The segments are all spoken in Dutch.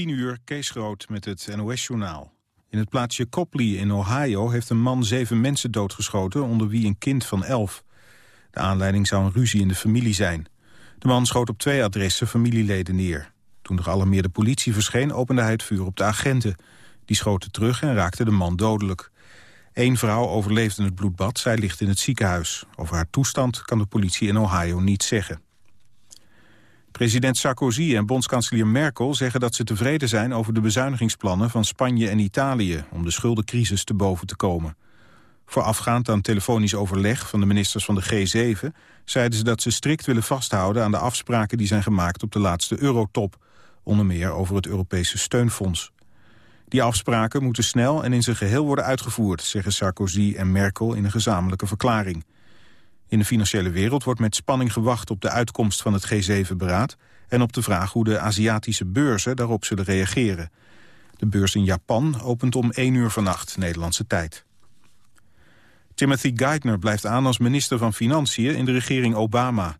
10 uur, Kees Groot met het NOS-journaal. In het plaatsje Copley in Ohio heeft een man zeven mensen doodgeschoten... onder wie een kind van elf. De aanleiding zou een ruzie in de familie zijn. De man schoot op twee adressen familieleden neer. Toen alarmeerde politie verscheen, opende hij het vuur op de agenten. Die schoten terug en raakten de man dodelijk. Eén vrouw overleefde het bloedbad, zij ligt in het ziekenhuis. Over haar toestand kan de politie in Ohio niet zeggen. President Sarkozy en bondskanselier Merkel zeggen dat ze tevreden zijn over de bezuinigingsplannen van Spanje en Italië om de schuldencrisis te boven te komen. Voorafgaand aan telefonisch overleg van de ministers van de G7 zeiden ze dat ze strikt willen vasthouden aan de afspraken die zijn gemaakt op de laatste eurotop, onder meer over het Europese steunfonds. Die afspraken moeten snel en in zijn geheel worden uitgevoerd, zeggen Sarkozy en Merkel in een gezamenlijke verklaring. In de financiële wereld wordt met spanning gewacht op de uitkomst van het G7-beraad... en op de vraag hoe de Aziatische beurzen daarop zullen reageren. De beurs in Japan opent om 1 uur vannacht, Nederlandse tijd. Timothy Geithner blijft aan als minister van Financiën in de regering Obama.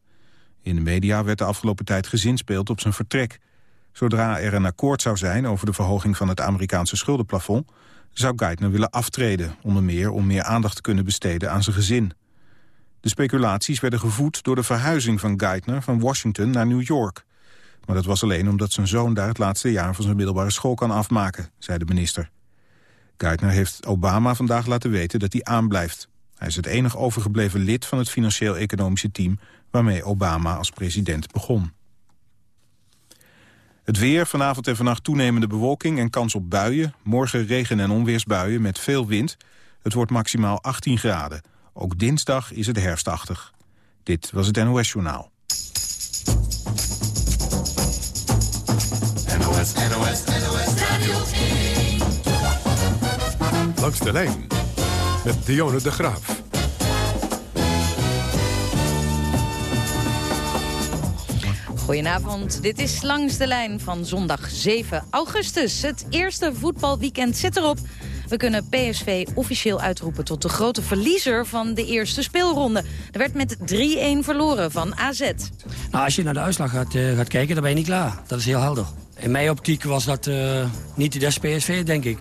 In de media werd de afgelopen tijd gezinspeeld op zijn vertrek. Zodra er een akkoord zou zijn over de verhoging van het Amerikaanse schuldenplafond... zou Geithner willen aftreden, onder meer om meer aandacht te kunnen besteden aan zijn gezin. De speculaties werden gevoed door de verhuizing van Geithner van Washington naar New York. Maar dat was alleen omdat zijn zoon daar het laatste jaar van zijn middelbare school kan afmaken, zei de minister. Geithner heeft Obama vandaag laten weten dat hij aanblijft. Hij is het enig overgebleven lid van het financieel-economische team... waarmee Obama als president begon. Het weer, vanavond en vannacht toenemende bewolking en kans op buien. Morgen regen- en onweersbuien met veel wind. Het wordt maximaal 18 graden. Ook dinsdag is het herfstachtig. Dit was het NOS Journaal. NOS, NOS, NOS Radio 1. Langs de lijn met Dionne de Graaf. Goedenavond, dit is Langs de Lijn van zondag 7 augustus. Het eerste voetbalweekend zit erop. We kunnen PSV officieel uitroepen tot de grote verliezer van de eerste speelronde. Er werd met 3-1 verloren van AZ. Nou, als je naar de uitslag gaat, uh, gaat kijken, dan ben je niet klaar. Dat is heel helder. In mijn optiek was dat uh, niet de des PSV, denk ik.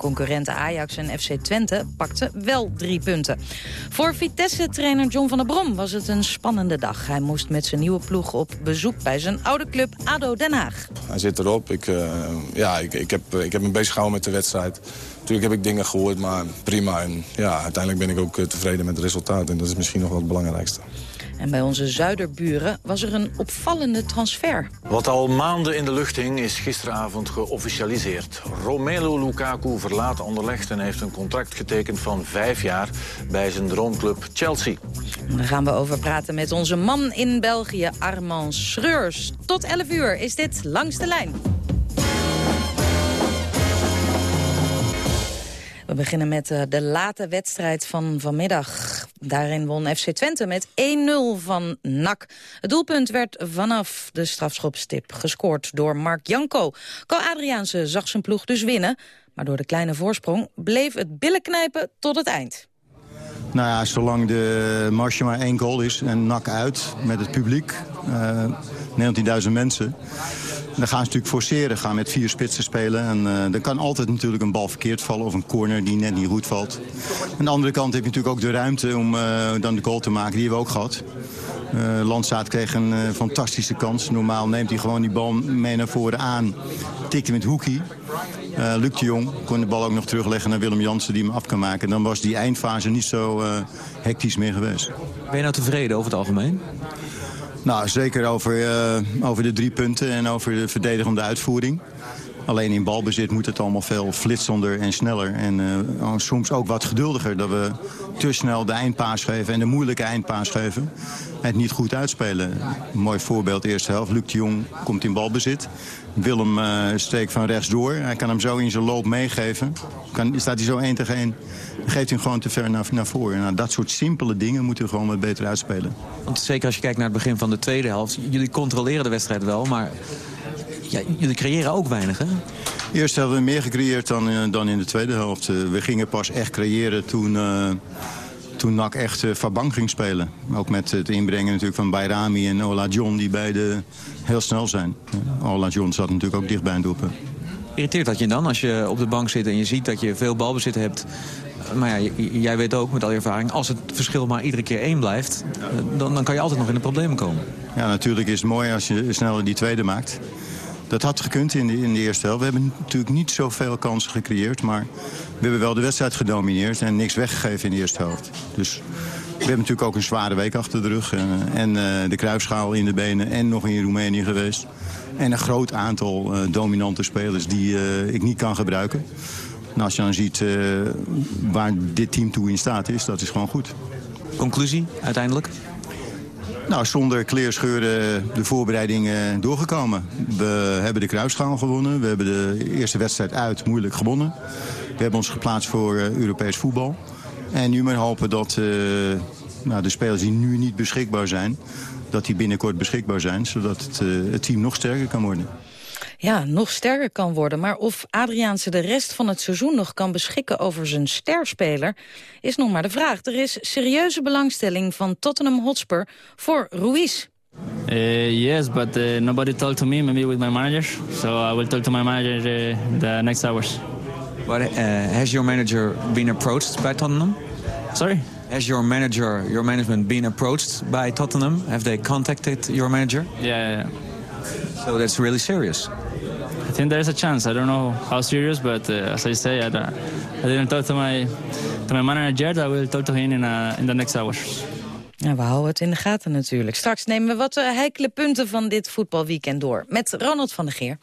Concurrenten Ajax en FC Twente pakten wel drie punten. Voor Vitesse-trainer John van der Brom was het een spannende dag. Hij moest met zijn nieuwe ploeg op bezoek bij zijn oude club ADO Den Haag. Hij zit erop. Ik, uh, ja, ik, ik, heb, ik heb me bezig gehouden met de wedstrijd. Natuurlijk heb ik dingen gehoord, maar prima. En ja, uiteindelijk ben ik ook tevreden met het resultaat. En dat is misschien nog wel het belangrijkste. En bij onze zuiderburen was er een opvallende transfer. Wat al maanden in de lucht hing, is gisteravond geofficialiseerd. Romelu Lukaku verlaat Anderlecht en heeft een contract getekend van vijf jaar bij zijn droomclub Chelsea. Daar gaan we over praten met onze man in België, Armand Schreurs. Tot 11 uur is dit Langs de Lijn. We beginnen met uh, de late wedstrijd van vanmiddag. Daarin won FC Twente met 1-0 van NAC. Het doelpunt werd vanaf de strafschopstip gescoord door Mark Janko. Ko Adriaanse zag zijn ploeg dus winnen. Maar door de kleine voorsprong bleef het billenknijpen tot het eind. Nou ja, zolang de marge maar één goal is en NAC uit met het publiek, uh, 19.000 mensen... dan gaan ze natuurlijk forceren, gaan met vier spitsen spelen. En uh, er kan altijd natuurlijk een bal verkeerd vallen of een corner die net niet goed valt. Aan de andere kant heb je natuurlijk ook de ruimte om uh, dan de goal te maken. Die hebben we ook gehad. Uh, Landsaat kreeg een fantastische kans. Normaal neemt hij gewoon die bal mee naar voren aan. Tikt hem met hoekie. Uh, Luc de Jong kon de bal ook nog terugleggen naar Willem Jansen die hem af kan maken. Dan was die eindfase niet zo hectisch meer geweest. Ben je nou tevreden over het algemeen? Nou, zeker over, over de drie punten en over de verdedigende uitvoering. Alleen in balbezit moet het allemaal veel flitsender en sneller. En uh, soms ook wat geduldiger. Dat we te snel de eindpaas geven en de moeilijke eindpaas geven. Het niet goed uitspelen. Mooi voorbeeld, eerste helft. Luc de Jong komt in balbezit. Willem uh, steekt van rechts door. Hij kan hem zo in zijn loop meegeven. Kan, staat hij zo één tegen één. Geeft hij hem gewoon te ver naar, naar voren. Nou, dat soort simpele dingen moeten we gewoon wat beter uitspelen. Want zeker als je kijkt naar het begin van de tweede helft. Jullie controleren de wedstrijd wel, maar ja, jullie creëren ook weinig, hè? Eerst hebben we meer gecreëerd dan, uh, dan in de tweede helft. Uh, we gingen pas echt creëren toen, uh, toen NAC echt uh, Fabang ging spelen. Ook met het inbrengen natuurlijk van Bayrami en Ola John... die beide heel snel zijn. Ola John zat natuurlijk ook dichtbij een doelpunt. Irriteert dat je dan als je op de bank zit en je ziet dat je veel balbezit hebt... Maar ja, jij weet ook met al je ervaring... als het verschil maar iedere keer één blijft... dan, dan kan je altijd nog in de problemen komen. Ja, natuurlijk is het mooi als je sneller die tweede maakt. Dat had gekund in de, in de eerste helft. We hebben natuurlijk niet zoveel kansen gecreëerd... maar we hebben wel de wedstrijd gedomineerd... en niks weggegeven in de eerste helft. Dus we hebben natuurlijk ook een zware week achter de rug. En, en uh, de kruisschaal in de benen en nog in Roemenië geweest. En een groot aantal uh, dominante spelers die ik niet kan gebruiken. Nou, als je dan ziet waar dit team toe in staat is, dat is gewoon goed. Conclusie uiteindelijk? Nou, zonder kleerscheuren de voorbereidingen doorgekomen. We hebben de kruisschaal gewonnen. We hebben de eerste wedstrijd uit moeilijk gewonnen. We hebben ons geplaatst voor Europees voetbal. En nu maar hopen dat nou, de spelers die nu niet beschikbaar zijn... dat die binnenkort beschikbaar zijn, zodat het, het team nog sterker kan worden. Ja, nog sterker kan worden. Maar of Adriaanse de rest van het seizoen nog kan beschikken over zijn sterspeler... is nog maar de vraag. Er is serieuze belangstelling van Tottenham Hotspur voor Ruiz. Uh, yes, but uh, nobody talked to me, maybe with my manager. So I will talk to my manager uh, the next hours. But uh, has your manager been approached by Tottenham? Sorry? Has your manager, your management been approached by Tottenham? Have they contacted your manager? Yeah, yeah. So that's really serious. I think there is a chance. I don't know how serious, but uh, as I say, I, I, didn't talk to my to my manager yet. I will talk to him in, uh, in the next hours. Ja, we houden het in de gaten natuurlijk. Straks nemen we wat uh, heikele punten van dit voetbalweekend door. Met Ronald van der Geer.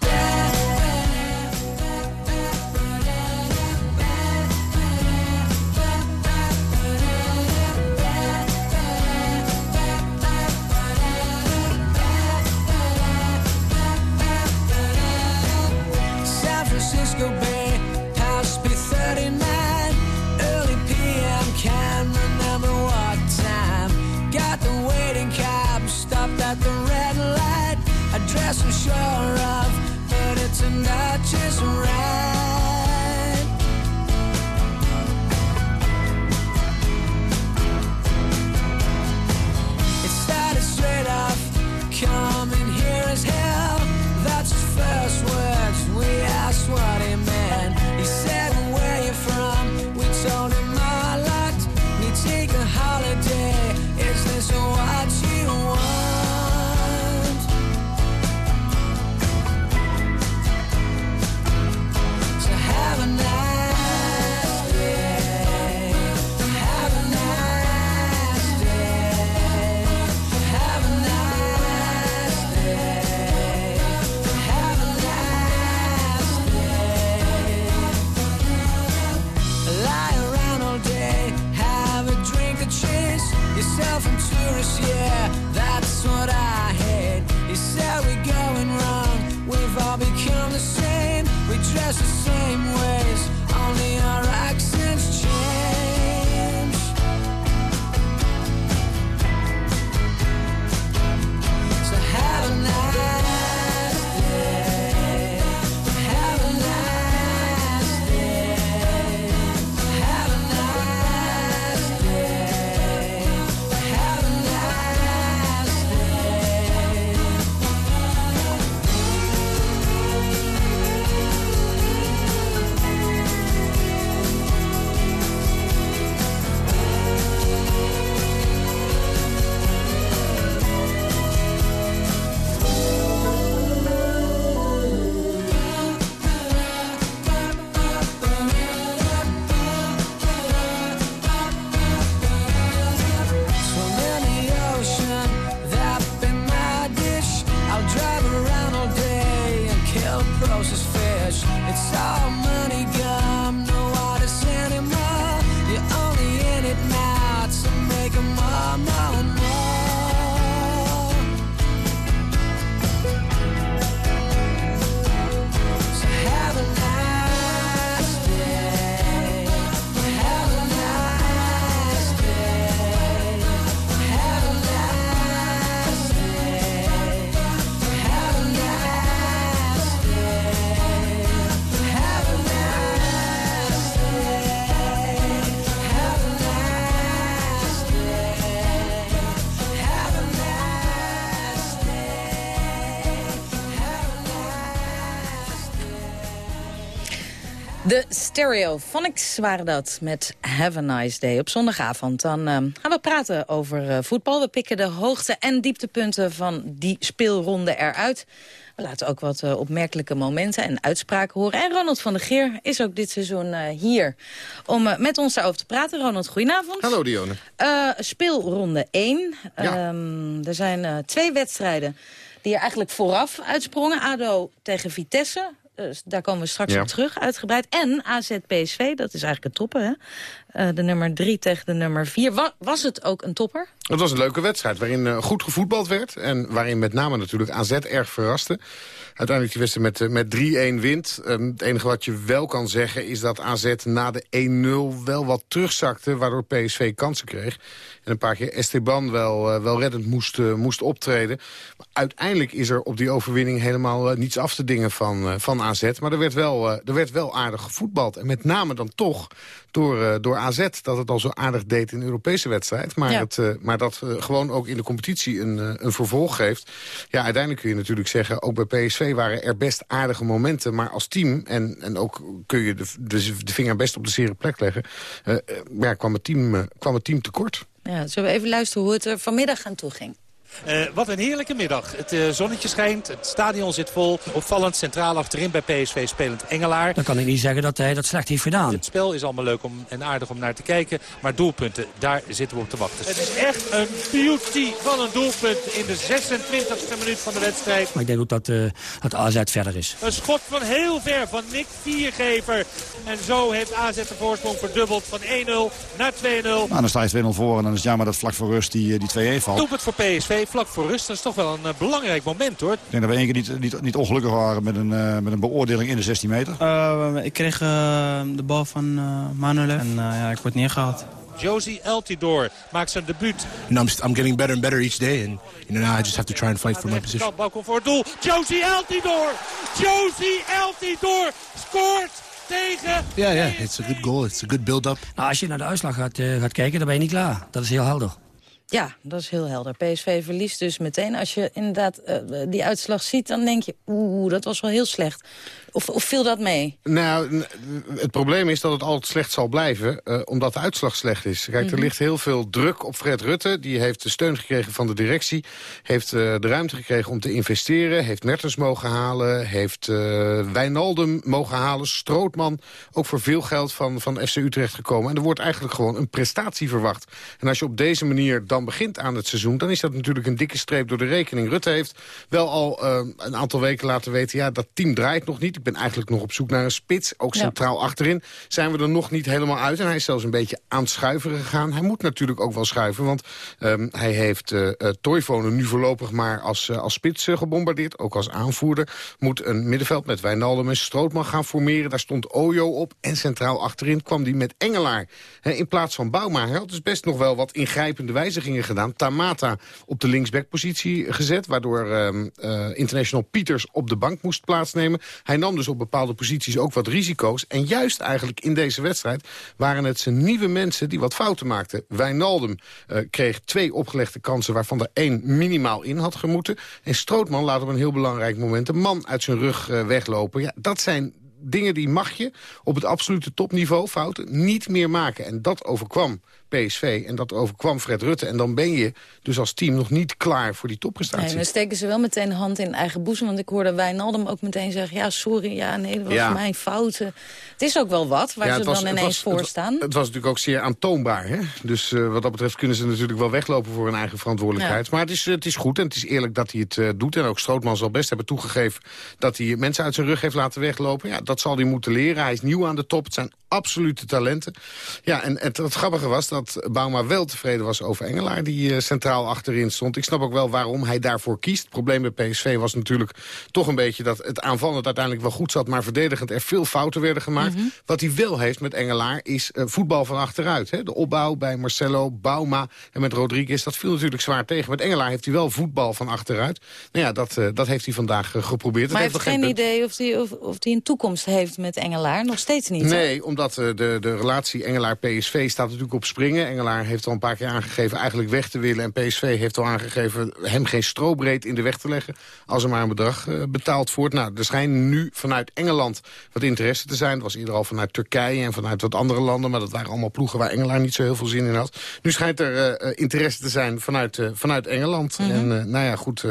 De Stereophonics waren dat met Have a Nice Day op zondagavond. Dan uh, gaan we praten over uh, voetbal. We pikken de hoogte- en dieptepunten van die speelronde eruit. We laten ook wat uh, opmerkelijke momenten en uitspraken horen. En Ronald van der Geer is ook dit seizoen hier om met ons daarover te praten. Ronald, goedenavond. Hallo Dionne. speelronde 1. Ja. Um, er zijn twee wedstrijden die er eigenlijk vooraf uitsprongen. ADO tegen Vitesse. Dus daar komen we straks Ja. op terug, uitgebreid. En AZ PSV, dat is eigenlijk een topper, hè? Eh, de nummer 3 tegen de nummer 4. Wa was het ook een topper? Het was een leuke wedstrijd waarin eh, goed gevoetbald werd. En waarin met name natuurlijk AZ erg verraste. Uiteindelijk die wedstrijd met, eh, met 3-1 wint. Ehm, het enige wat je wel kan zeggen is dat AZ na de 1-0 wel wat terugzakte. Waardoor PSV kansen kreeg. En een paar keer Esteban wel, wel reddend moest, moest optreden. Maar uiteindelijk is er op die overwinning helemaal niets af te dingen van, van AZ. Maar er werd, wel, er werd wel aardig gevoetbald. En met name dan toch door, eh, door AZ dat het al zo aardig deed in de Europese wedstrijd. Maar, Ja. het, eh, maar dat eh, gewoon ook in de competitie een, een vervolg geeft. Ja, uiteindelijk kun je natuurlijk zeggen... ook bij PSV waren er best aardige momenten. Maar als team, en, en ook kun je de, de, de vinger best op de zere plek leggen... ja, kwam, het team, kwam het team tekort. Ja, zullen we even luisteren hoe het er vanmiddag aan toe ging? Eh, wat een heerlijke middag. Het eh, zonnetje schijnt, het stadion zit vol. Opvallend centraal achterin bij PSV spelend Engelaar. Dan kan ik niet zeggen dat hij dat slecht heeft gedaan. Het spel is allemaal leuk om, en aardig om naar te kijken. Maar doelpunten, daar zitten we op te wachten. Het is echt een beauty van een doelpunt in de 26e minuut van de wedstrijd. Maar ik denk ook dat, eh dat AZ verder is. Een schot van heel ver van Nick Viergever. En zo heeft AZ de voorsprong verdubbeld van 1-0 naar 2-0. Nou, dan sta je 2-0 voor en dan is het jammer dat vlak voor rust die, die 2-1 valt. Doelpunt voor PSV, vlak voor rust. Dat is toch wel een eh, belangrijk moment hoor. Ik denk dat we één keer niet, niet, niet ongelukkig waren met een, eh, met een beoordeling in de 16 meter. Uh, ik kreeg uh, de bal van uh, Manuel en ja, ik word neergehaald. Josie Eltidoor maakt zijn debuut. Know, I'm, I'm getting better and better each day. And you know, now I just have to try and fight for my position. Bal komt voor het doel. Josie Eltidoor! Josie Eltidoor scoort tegen... Yeah, yeah, it's a good goal. It's a good build-up. Nou, als je naar de uitslag gaat, uh, gaat kijken, dan ben je niet klaar. Dat is heel helder. Ja, dat is heel helder. PSV verliest dus meteen. Als je inderdaad uh, die uitslag ziet, dan denk je... oeh, dat was wel heel slecht. Of, of viel dat mee? Nou, het probleem is dat het altijd slecht zal blijven, uh, omdat de uitslag slecht is. Kijk, er mm -hmm. ligt heel veel druk op Fred Rutte. Die heeft de steun gekregen van de directie. Heeft uh, de ruimte gekregen om te investeren. Heeft Mertens mogen halen. Heeft Wijnaldum mogen halen. Strootman, ook voor veel geld van, van FC Utrecht gekomen. En er wordt eigenlijk gewoon een prestatie verwacht. En als je op deze manier dan begint aan het seizoen... dan is dat natuurlijk een dikke streep door de rekening. Rutte heeft wel al een aantal weken laten weten... ja, dat team draait nog niet. Ik ben eigenlijk nog op zoek naar een spits. Ook centraal ja. achterin zijn we er nog niet helemaal uit. En hij is zelfs een beetje aan het schuiven gegaan. Hij moet natuurlijk ook wel schuiven. Want um, hij heeft uh, nu voorlopig maar als, uh, als spits gebombardeerd. Ook als aanvoerder. Moet een middenveld met Wijnaldum en Strootman gaan formeren. Daar stond Ojo op. En centraal achterin kwam hij met Engelaar. He, in plaats van Bouma. Hij had dus best nog wel wat ingrijpende wijzigingen gedaan. Tamata op de linksbackpositie gezet. Waardoor um, International Pieters op de bank moest plaatsnemen. Hij nam dus op bepaalde posities ook wat risico's. En juist eigenlijk in deze wedstrijd waren het zijn nieuwe mensen die wat fouten maakten. Wijnaldum uh, kreeg twee opgelegde kansen waarvan er één minimaal in had gemoeten. En Strootman laat op een heel belangrijk moment een man uit zijn rug uh, weglopen. Ja, dat zijn dingen die mag je op het absolute topniveau, fouten, niet meer maken. En dat overkwam PSV en dat overkwam Fred Rutte. En dan ben je dus als team nog niet klaar voor die topprestatie. Nee, dan steken ze wel meteen de hand in eigen boezem. Want ik hoorde Wijnaldum ook meteen zeggen... ja, sorry, ja, nee, dat was ja. mijn fouten. Het is ook wel wat, waar ja, ze was, dan ineens was, voor staan. Het, het, was natuurlijk ook zeer aantoonbaar. Hè? Dus uh, wat dat betreft kunnen ze natuurlijk wel weglopen... voor hun eigen verantwoordelijkheid. Ja. Maar het is, het is goed en het is eerlijk dat hij het uh, doet. En ook Strootman zal best hebben toegegeven... dat hij mensen uit zijn rug heeft laten weglopen. Ja, dat zal hij moeten leren. Hij is nieuw aan de top. Het zijn absolute talenten. Ja, en het, het grappige was dat Bauma wel tevreden was over Engelaar... die uh, centraal achterin stond. Ik snap ook wel waarom hij daarvoor kiest. Het probleem bij PSV was natuurlijk toch een beetje... dat het aanvallend uiteindelijk wel goed zat... maar verdedigend er veel fouten werden gemaakt. Mm -hmm. Wat hij wel heeft met Engelaar is uh, voetbal van achteruit. Hè? De opbouw bij Marcelo, Bauma en met Rodriguez... dat viel natuurlijk zwaar tegen. Met Engelaar heeft hij wel voetbal van achteruit. Nou ja, dat, uh, dat heeft hij vandaag geprobeerd. Maar hij heeft geen idee of hij of, of een toekomst heeft met Engelaar? Nog steeds niet, Nee, omdat de, de relatie Engelaar-PSV staat natuurlijk op springen springen. Engelaar heeft al een paar keer aangegeven eigenlijk weg te willen. En PSV heeft al aangegeven hem geen strobreed in de weg te leggen... als er maar een bedrag uh, betaald wordt. Nou, er schijnt nu vanuit Engeland wat interesse te zijn. Dat was eerder al vanuit Turkije en vanuit wat andere landen. Maar dat waren allemaal ploegen waar Engelaar niet zo heel veel zin in had. Nu schijnt er uh, interesse te zijn vanuit, uh, vanuit Engeland. Mm -hmm. En nou ja, goed,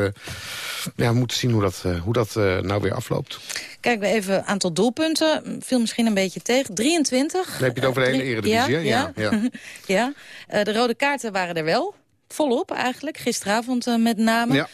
ja, we moeten zien hoe dat, hoe dat nou weer afloopt. Kijken we even aantal doelpunten. Viel misschien een beetje tegen. 23. Dan heb je het over de hele eredivisie, ja, ja. ja. ja. ja. de rode kaarten waren er wel. Volop eigenlijk. Gisteravond uh, met name. Ja.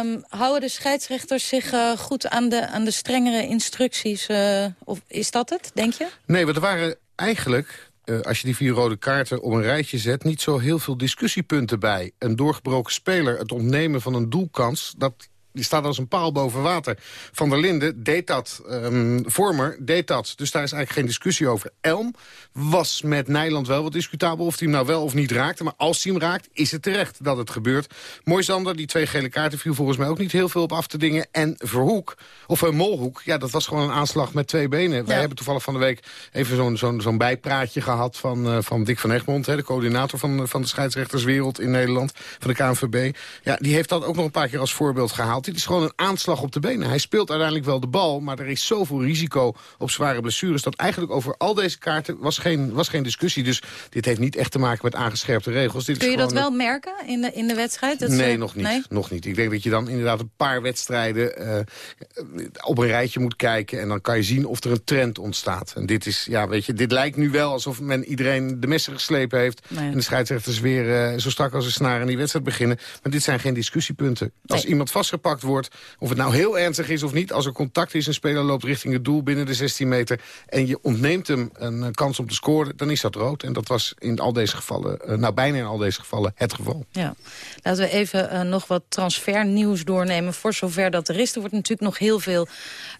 Um, houden de scheidsrechters zich uh, goed aan de, aan de strengere instructies? Uh, of is dat het, denk je? Nee, want er waren eigenlijk uh, als je die vier rode kaarten op een rijtje zet... niet zo heel veel discussiepunten bij. Een doorgebroken speler, het ontnemen van een doelkans... dat die staat als een paal boven water. Van der Linden deed dat. Um, Vormer deed dat. Dus daar is eigenlijk geen discussie over. Elm was met Nijland wel wat discutabel of hij hem nou wel of niet raakte. Maar als hij hem raakt, is het terecht dat het gebeurt. Moisander, die twee gele kaarten, viel volgens mij ook niet heel veel op af te dingen. En Verhoek, of een Molhoek, ja, dat was gewoon een aanslag met twee benen. Ja. Wij hebben toevallig van de week even zo'n zo'n zo'n bijpraatje gehad van, uh, van Dick van Egmond, hè, de coördinator van, van de scheidsrechterswereld in Nederland, van de KNVB. Ja, die heeft dat ook nog een paar keer als voorbeeld gehaald. Dit is gewoon een aanslag op de benen. Hij speelt uiteindelijk wel de bal, maar er is zoveel risico op zware blessures... dat eigenlijk over al deze kaarten was geen, was geen discussie. Dus dit heeft niet echt te maken met aangescherpte regels. Dit Kun je dat wel merken in de, in de wedstrijd? Dat nee, ze... nog niet, nee? nog niet. Ik denk dat je dan inderdaad een paar wedstrijden uh, op een rijtje moet kijken... en dan kan je zien of er een trend ontstaat. En dit is, ja, weet je, dit lijkt nu wel alsof men iedereen de messen geslepen heeft... Nee. en de scheidsrechters weer uh, zo strak als een snaar in die wedstrijd beginnen. Maar dit zijn geen discussiepunten. Als nee. iemand vastgepakt wordt, of het nou heel ernstig is of niet... als er contact is, een speler loopt richting het doel binnen de 16 meter... en je ontneemt hem een kans om te scoren, dan is dat rood. En dat was in al deze gevallen, uh, nou bijna in al deze gevallen, het geval. Ja. Laten we even uh, nog wat transfernieuws doornemen. Voor zover dat er is, er wordt natuurlijk nog heel veel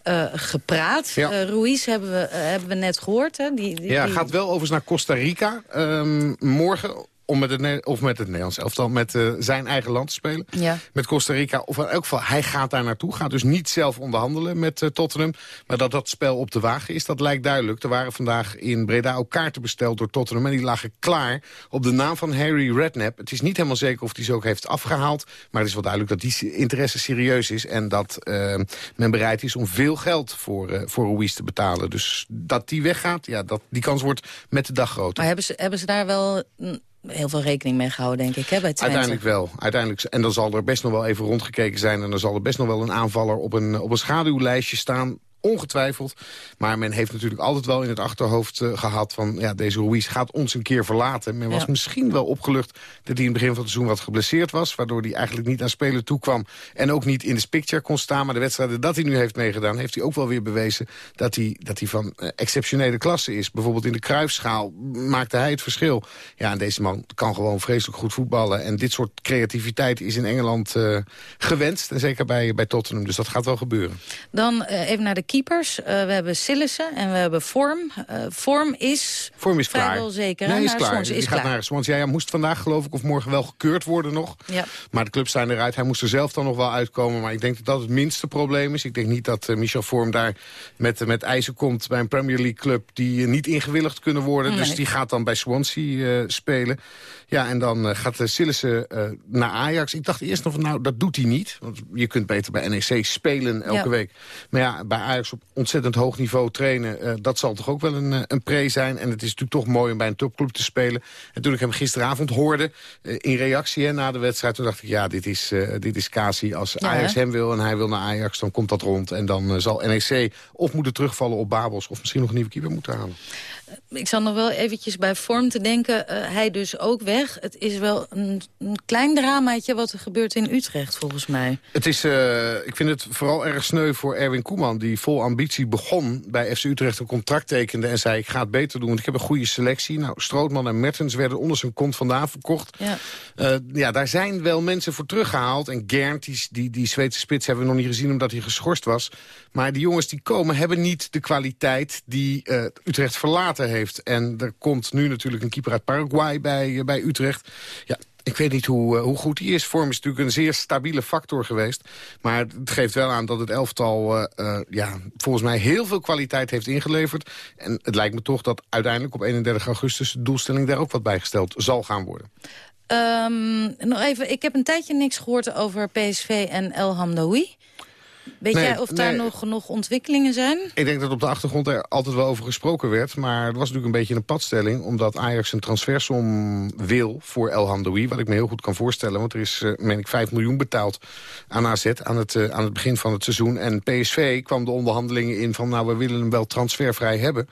uh, gepraat. Ja. Ruiz hebben we, hebben we net gehoord. Hè? Die, die, ja, die... gaat wel overigens naar Costa Rica. Um, morgen om met het, of met het Nederlands elftal, met uh, zijn eigen land te spelen. Ja. Met Costa Rica. Of in elk geval, hij gaat daar naartoe. Gaat dus niet zelf onderhandelen met uh, Tottenham. Maar dat dat spel op de wagen is, dat lijkt duidelijk. Er waren vandaag in Breda ook kaarten besteld door Tottenham. En die lagen klaar op de naam van Harry Redknapp. Het is niet helemaal zeker of hij ze ook heeft afgehaald. Maar het is wel duidelijk dat die interesse serieus is. En dat uh, men bereid is om veel geld voor, voor Ruiz te betalen. Dus dat die weggaat, ja, dat, die kans wordt met de dag groter. Maar hebben ze, hebben ze daar wel heel veel rekening mee gehouden, denk ik, hè, bij. Uiteindelijk wel. Uiteindelijk, en dan zal er best nog wel even rondgekeken zijn... en dan zal er best nog wel een aanvaller op een, op een schaduwlijstje staan ongetwijfeld. Maar men heeft natuurlijk altijd wel in het achterhoofd uh, gehad... van ja, deze Ruiz gaat ons een keer verlaten. Men was ja. misschien wel opgelucht dat hij in het begin van het seizoen wat geblesseerd was... waardoor hij eigenlijk niet aan spelen toekwam... en ook niet in de picture kon staan. Maar de wedstrijden dat hij nu heeft meegedaan... heeft hij ook wel weer bewezen dat hij, dat hij van uh, exceptionele klasse is. Bijvoorbeeld in de kruifschaal maakte hij het verschil. Ja, en deze man kan gewoon vreselijk goed voetballen. En dit soort creativiteit is in Engeland uh, gewenst. En zeker bij, bij Tottenham. Dus dat gaat wel gebeuren. Dan even naar de keepers. Uh, we hebben Sillissen en we hebben Vorm. Uh, Vorm is, Vorm is vrijwel klaar. zeker. Nee, is naar klaar. Swansea Die is gaat naar Swansea. Ja, moest vandaag geloof ik of morgen wel gekeurd worden nog. Ja. Maar de clubs zijn eruit. Hij moest er zelf dan nog wel uitkomen. Maar ik denk dat dat het minste probleem is. Ik denk niet dat uh, Michel Vorm daar met, met eisen komt bij een Premier League club... die niet ingewilligd kunnen worden. Nee. Dus die gaat dan bij Swansea spelen. Ja, en dan gaat uh, Sillissen naar Ajax. Ik dacht eerst nog, nou, dat doet hij niet. Want je kunt beter bij NEC spelen elke Ja. week. Maar ja, bij Ajax op ontzettend hoog niveau trainen... Uh, dat zal toch ook wel een, een pre zijn. En het is natuurlijk toch mooi om bij een topclub te spelen. En toen ik hem gisteravond hoorde, uh, in reactie hè, na de wedstrijd... toen dacht ik, ja, dit is, uh, dit is Kasi. Als Ja, Ajax hem wil en hij wil naar Ajax, dan komt dat rond. En dan zal NEC of moeten terugvallen op Babels... of misschien nog een nieuwe keeper moeten halen. Ik zal nog wel eventjes bij vorm te denken. Uh, hij dus ook weg. Het is wel een, een, klein dramaatje wat er gebeurt in Utrecht, volgens mij. Het is, uh, ik vind het vooral erg sneu voor Erwin Koeman... die vol ambitie begon bij FC Utrecht een contract tekende... en zei, ik ga het beter doen, want ik heb een goede selectie. Nou, Strootman en Mertens werden onder zijn kont vandaan verkocht. Ja. Uh, ja, daar zijn wel mensen voor teruggehaald. En Gernt, die, die, die Zweedse spits, hebben we nog niet gezien... omdat hij geschorst was. Maar die jongens die komen, hebben niet de kwaliteit... die Utrecht heeft. En er komt nu natuurlijk een keeper uit Paraguay bij, bij Utrecht. Ja, Ik weet niet hoe, hoe goed hij is. Vorm is natuurlijk een zeer stabiele factor geweest. Maar het geeft wel aan dat het elftal ja, volgens mij heel veel kwaliteit heeft ingeleverd. En het lijkt me toch dat uiteindelijk op 31 augustus... de doelstelling daar ook wat bijgesteld zal gaan worden. Um, nog even, ik heb een tijdje niks gehoord over PSV en El Hamdoui. Weet jij of daar nog ontwikkelingen zijn? Ik denk dat op de achtergrond er altijd wel over gesproken werd. Maar het was natuurlijk een beetje een padstelling. Omdat Ajax een transfersom wil voor El Hamdoui. Wat ik me heel goed kan voorstellen. Want er is, uh, meen ik, 5 miljoen betaald aan AZ aan het, uh, aan het begin van het seizoen. En PSV kwam de onderhandelingen in van... nou, we willen hem wel transfervrij hebben.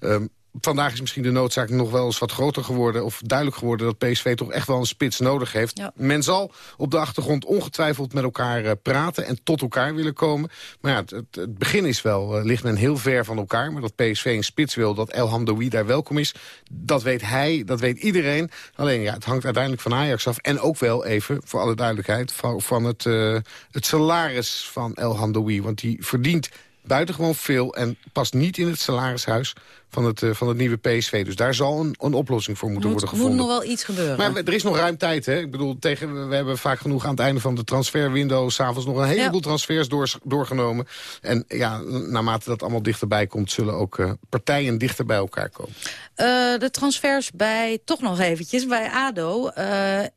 Um, vandaag is misschien de noodzaak nog wel eens wat groter geworden... of duidelijk geworden dat PSV toch echt wel een spits nodig heeft. Men zal op de achtergrond ongetwijfeld met elkaar uh, praten... en tot elkaar willen komen. Maar ja, het, het, begin is wel, uh, ligt men heel ver van elkaar. Maar dat PSV een spits wil, dat El Hamdoui daar welkom is... dat weet hij, dat weet iedereen. Alleen ja, het hangt uiteindelijk van Ajax af. En ook wel even, voor alle duidelijkheid... van, van het, uh, het salaris van El Hamdoui. Want die verdient buitengewoon veel en past niet in het salarishuis van het, uh, van het nieuwe PSV. Dus daar zal een, een oplossing voor moeten moet, worden gevonden. moet nog wel iets gebeuren. Maar er is nog ruim tijd. Hè? Ik bedoel, tegen, we hebben vaak genoeg aan het einde van de transferwindow... s'avonds nog een heleboel ja. transfers door, doorgenomen. En ja, naarmate dat allemaal dichterbij komt... zullen ook uh, partijen dichter bij elkaar komen. Uh, de transfers bij, toch nog eventjes, bij ADO.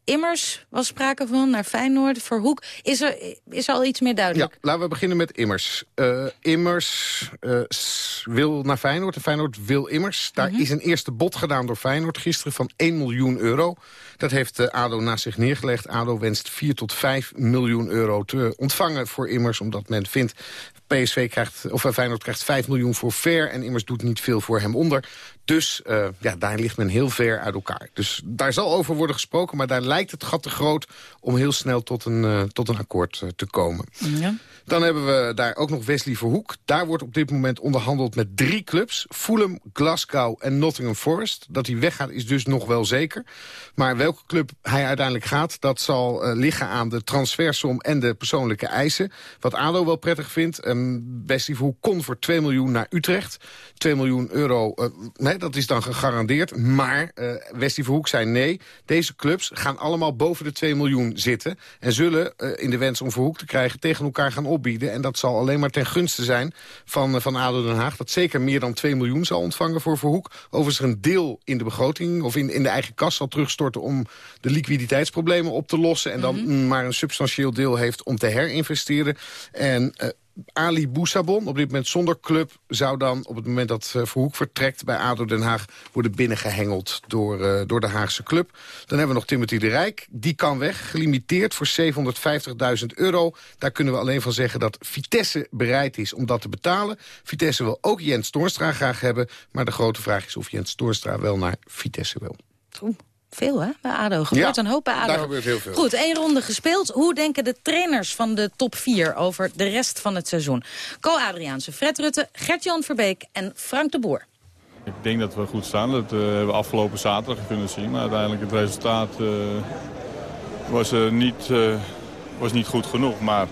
Immers was sprake van, naar Feyenoord, Verhoek. Is er, is er al iets meer duidelijk? Ja, laten we beginnen met Immers. Immers wil naar Feyenoord. En Feyenoord wil immers. Daar mm -hmm. is een eerste bod gedaan door Feyenoord gisteren van 1 miljoen euro. Dat heeft uh, ADO naast zich neergelegd. ADO wenst 4 tot 5 miljoen euro te ontvangen voor immers. Omdat men vindt PSV krijgt, of Feyenoord krijgt 5 miljoen voor ver en immers doet niet veel voor hem onder. Dus uh, ja, daar ligt men heel ver uit elkaar. Dus daar zal over worden gesproken, maar daar lijkt het gat te groot... om heel snel tot een, uh, tot een akkoord uh, te komen. Ja. Dan hebben we daar ook nog Wesley Verhoek. Daar wordt op dit moment onderhandeld met drie clubs. Fulham, Glasgow en Nottingham Forest. Dat hij weggaat is dus nog wel zeker. Maar welke club hij uiteindelijk gaat... dat zal uh, liggen aan de transfersom en de persoonlijke eisen. Wat ADO wel prettig vindt. Um, Wesley Verhoek kon voor 2 miljoen naar Utrecht. 2 miljoen euro, uh, nee, dat is dan gegarandeerd. Maar uh, Wesley Verhoek zei nee. Deze clubs gaan allemaal boven de 2 miljoen zitten. En zullen in de wens om Verhoek te krijgen tegen elkaar gaan opbieden. En dat zal alleen maar ten gunste zijn van, van ADO Den Haag. Dat zeker meer dan 2 miljoen zal ontvangen voor Verhoek. Overigens een deel in de begroting of in, in de eigen kas zal terugstorten... om de liquiditeitsproblemen op te lossen. En dan mm -hmm. maar een substantieel deel heeft om te herinvesteren. En... Uh, Ali Boussabon, op dit moment zonder club... zou dan op het moment dat uh, Verhoek vertrekt bij ADO Den Haag... worden binnengehengeld door, uh, door de Haagse club. Dan hebben we nog Timothy de Rijk. Die kan weg, gelimiteerd voor 750.000 euro. Daar kunnen we alleen van zeggen dat Vitesse bereid is om dat te betalen. Vitesse wil ook Jens Toornstra graag hebben. Maar de grote vraag is of Jens Toornstra wel naar Vitesse wil. Veel, hè, bij ADO. Gebeurt ja, een hoop bij ADO. daar gebeurt heel veel. Goed, één ronde gespeeld. Hoe denken de trainers van de top 4 over de rest van het seizoen? Co Adriaanse, Fred Rutte, Gert-Jan Verbeek en Frank de Boer. Ik denk dat we goed staan. Dat uh, hebben we afgelopen zaterdag kunnen zien. Maar uiteindelijk het resultaat uh, was, uh, niet, was niet goed genoeg. Maar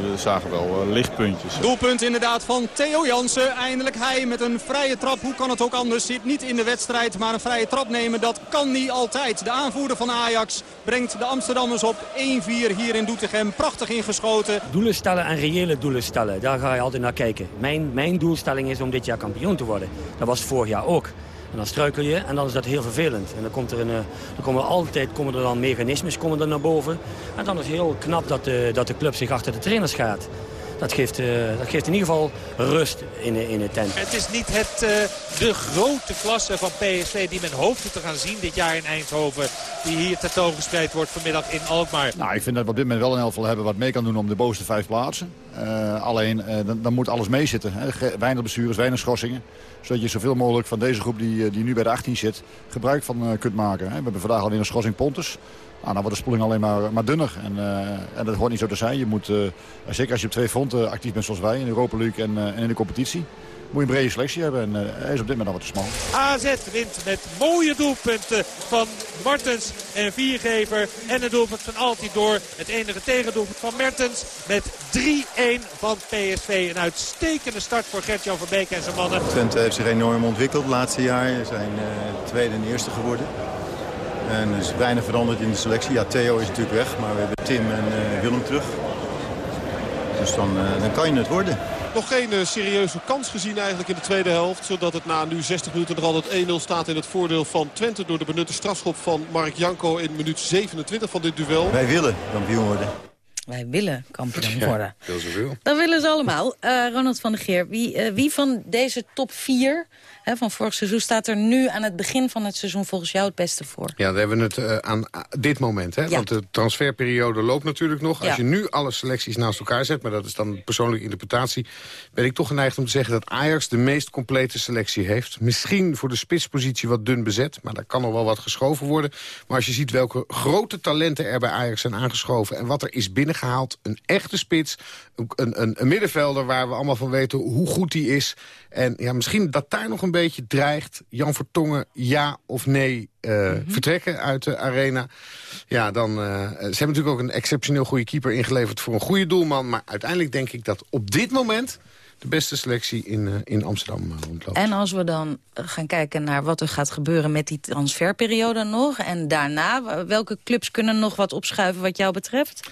we zagen wel uh, lichtpuntjes. Doelpunt inderdaad van Theo Jansen. Eindelijk hij met een vrije trap. Hoe kan het ook anders? Zit niet in de wedstrijd, maar een vrije trap nemen, dat kan niet altijd. De aanvoerder van Ajax brengt de Amsterdammers op 1-4 hier in Doetinchem. Prachtig ingeschoten. Doelen stellen en reële doelen stellen, daar ga je altijd naar kijken. Mijn, mijn doelstelling is om dit jaar kampioen te worden. Dat was vorig jaar ook. En dan struikel je en dan is dat heel vervelend. En dan, komt er een, dan komen er altijd komen er dan mechanismes komen er naar boven. En dan is het heel knap dat de, dat de club zich achter de trainers gaat. Dat geeft, uh, dat geeft in ieder geval rust in, in de tent. Het is niet het, uh, de grote klasse van PSV die men hoopte te gaan zien dit jaar in Eindhoven. Die hier tentoongespreid wordt vanmiddag in Alkmaar. Nou, ik vind dat we op dit moment wel een elftal hebben wat mee kan doen om de bovenste vijf plaatsen. Uh, alleen, dan, dan, moet alles meezitten. Weinig bestuurders, weinig schorsingen. Zodat je zoveel mogelijk van deze groep die, die nu bij de 18 zit gebruik van kunt maken. We hebben vandaag alweer een schorsing Pontus. Ah, dan wordt de spoeling alleen maar, maar dunner. En, uh, en dat hoort niet zo te zijn. Je moet, uh, zeker als je op twee fronten actief bent zoals wij, in Europa League en, uh, en in de competitie, moet je een brede selectie hebben. En hij is op dit moment al wat te smal. AZ wint met mooie doelpunten van Martens en Viergever. En het doelpunt van Altidoor. Het enige tegendoelpunt van Mertens. Met 3-1 van PSV. Een uitstekende start voor Gert-Jan Verbeek en zijn mannen. Twente heeft zich enorm ontwikkeld het laatste jaar. Ze zijn tweede en eerste geworden. En er is weinig veranderd in de selectie. Ja, Theo is natuurlijk weg, maar we hebben Tim en uh, Willem terug. Dus dan, uh, dan kan je het worden. Nog geen uh, serieuze kans gezien eigenlijk in de tweede helft. Zodat het na nu 60 minuten nog altijd 1-0 staat in het voordeel van Twente. Door de benutte strafschop van Mark Janko in minuut 27 van dit duel. Wij willen kampioen worden. Wij willen kampioen worden. Ja. Dat willen ze allemaal. Uh, Ronald van der Geer, wie, uh, wie van deze top 4 hè, van vorig seizoen... staat er nu aan het begin van het seizoen volgens jou het beste voor? Ja, dan hebben we het uh, aan dit moment. Hè? Ja. Want de transferperiode loopt natuurlijk nog. Als je nu alle selecties naast elkaar zet... maar dat is dan persoonlijke interpretatie... ben ik toch geneigd om te zeggen dat Ajax de meest complete selectie heeft. Misschien voor de spitspositie wat dun bezet. Maar daar kan nog wel wat geschoven worden. Maar als je ziet welke grote talenten er bij Ajax zijn aangeschoven... en wat er is binnengehaald, een echte spits... een, een, een middenvelder waar we allemaal van weten hoe goed die is... En ja, misschien dat daar nog een beetje dreigt. Jan Vertongen, ja of nee, uh, vertrekken uit de arena. Ja, dan... Uh, ze hebben natuurlijk ook een exceptioneel goede keeper ingeleverd... voor een goede doelman. Maar uiteindelijk denk ik dat op dit moment... de beste selectie in, uh, in Amsterdam rondloopt. En als we dan gaan kijken naar wat er gaat gebeuren met die transferperiode nog... en daarna, welke clubs kunnen nog wat opschuiven wat jou betreft?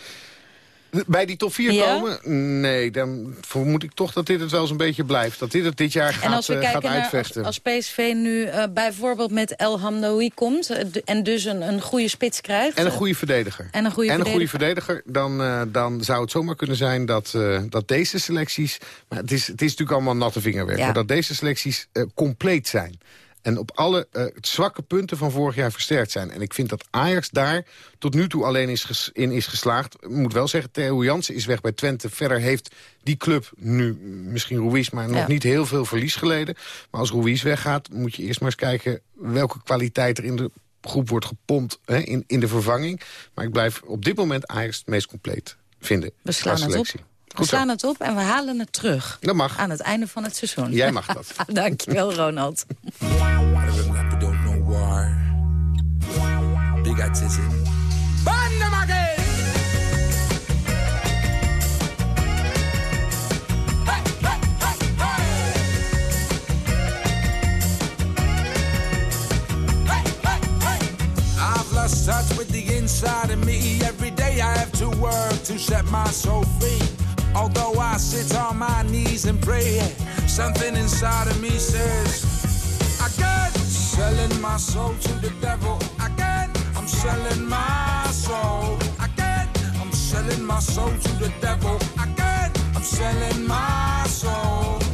Bij die top 4 Ja? komen? Nee, dan vermoed ik toch dat dit het wel eens een beetje blijft. Dat dit het dit jaar en gaat, als we uh, kijken gaat naar uitvechten. als, als PSV nu uh, bijvoorbeeld met El Hamdoui komt... Uh, en dus een, een goede spits krijgt... En een goede verdediger. En een goede en een verdediger. goede verdediger. Dan, uh, dan zou het zomaar kunnen zijn dat, dat deze selecties... Maar het is, het is natuurlijk allemaal natte vingerwerk. Ja. Maar dat deze selecties compleet zijn. En op alle uh, zwakke punten van vorig jaar versterkt zijn. En ik vind dat Ajax daar tot nu toe alleen is in is geslaagd. Ik moet wel zeggen, Theo Jansen is weg bij Twente. Verder heeft die club nu, misschien Ruiz, maar nog Ja. niet heel veel verlies geleden. Maar als Ruiz weggaat, moet je eerst maar eens kijken... welke kwaliteit er in de groep wordt gepompt hè, in, in de vervanging. Maar ik blijf op dit moment Ajax het meest compleet vinden. We slaan het op. We slaan het op en we halen het terug. Dat mag. Aan het einde van het seizoen. Jij mag dat. Dankjewel, Ronald. Big lost touch with the inside of me. Every day I have to work to set my soul free. Although I sit on my knees and pray, something inside of me says, Again, selling my soul to the devil. Again, I'm selling my soul. Again, I'm selling my soul to the devil. Again, I'm selling my soul.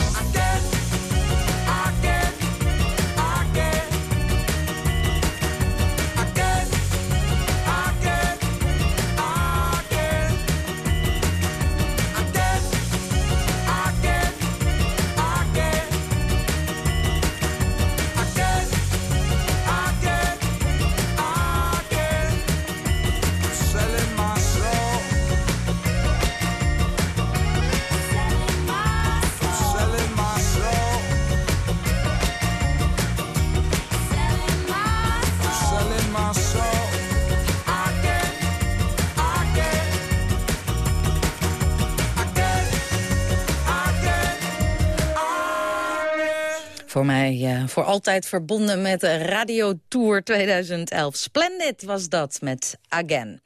Voor altijd verbonden met Radio Tour 2011. Splendid was dat met Again.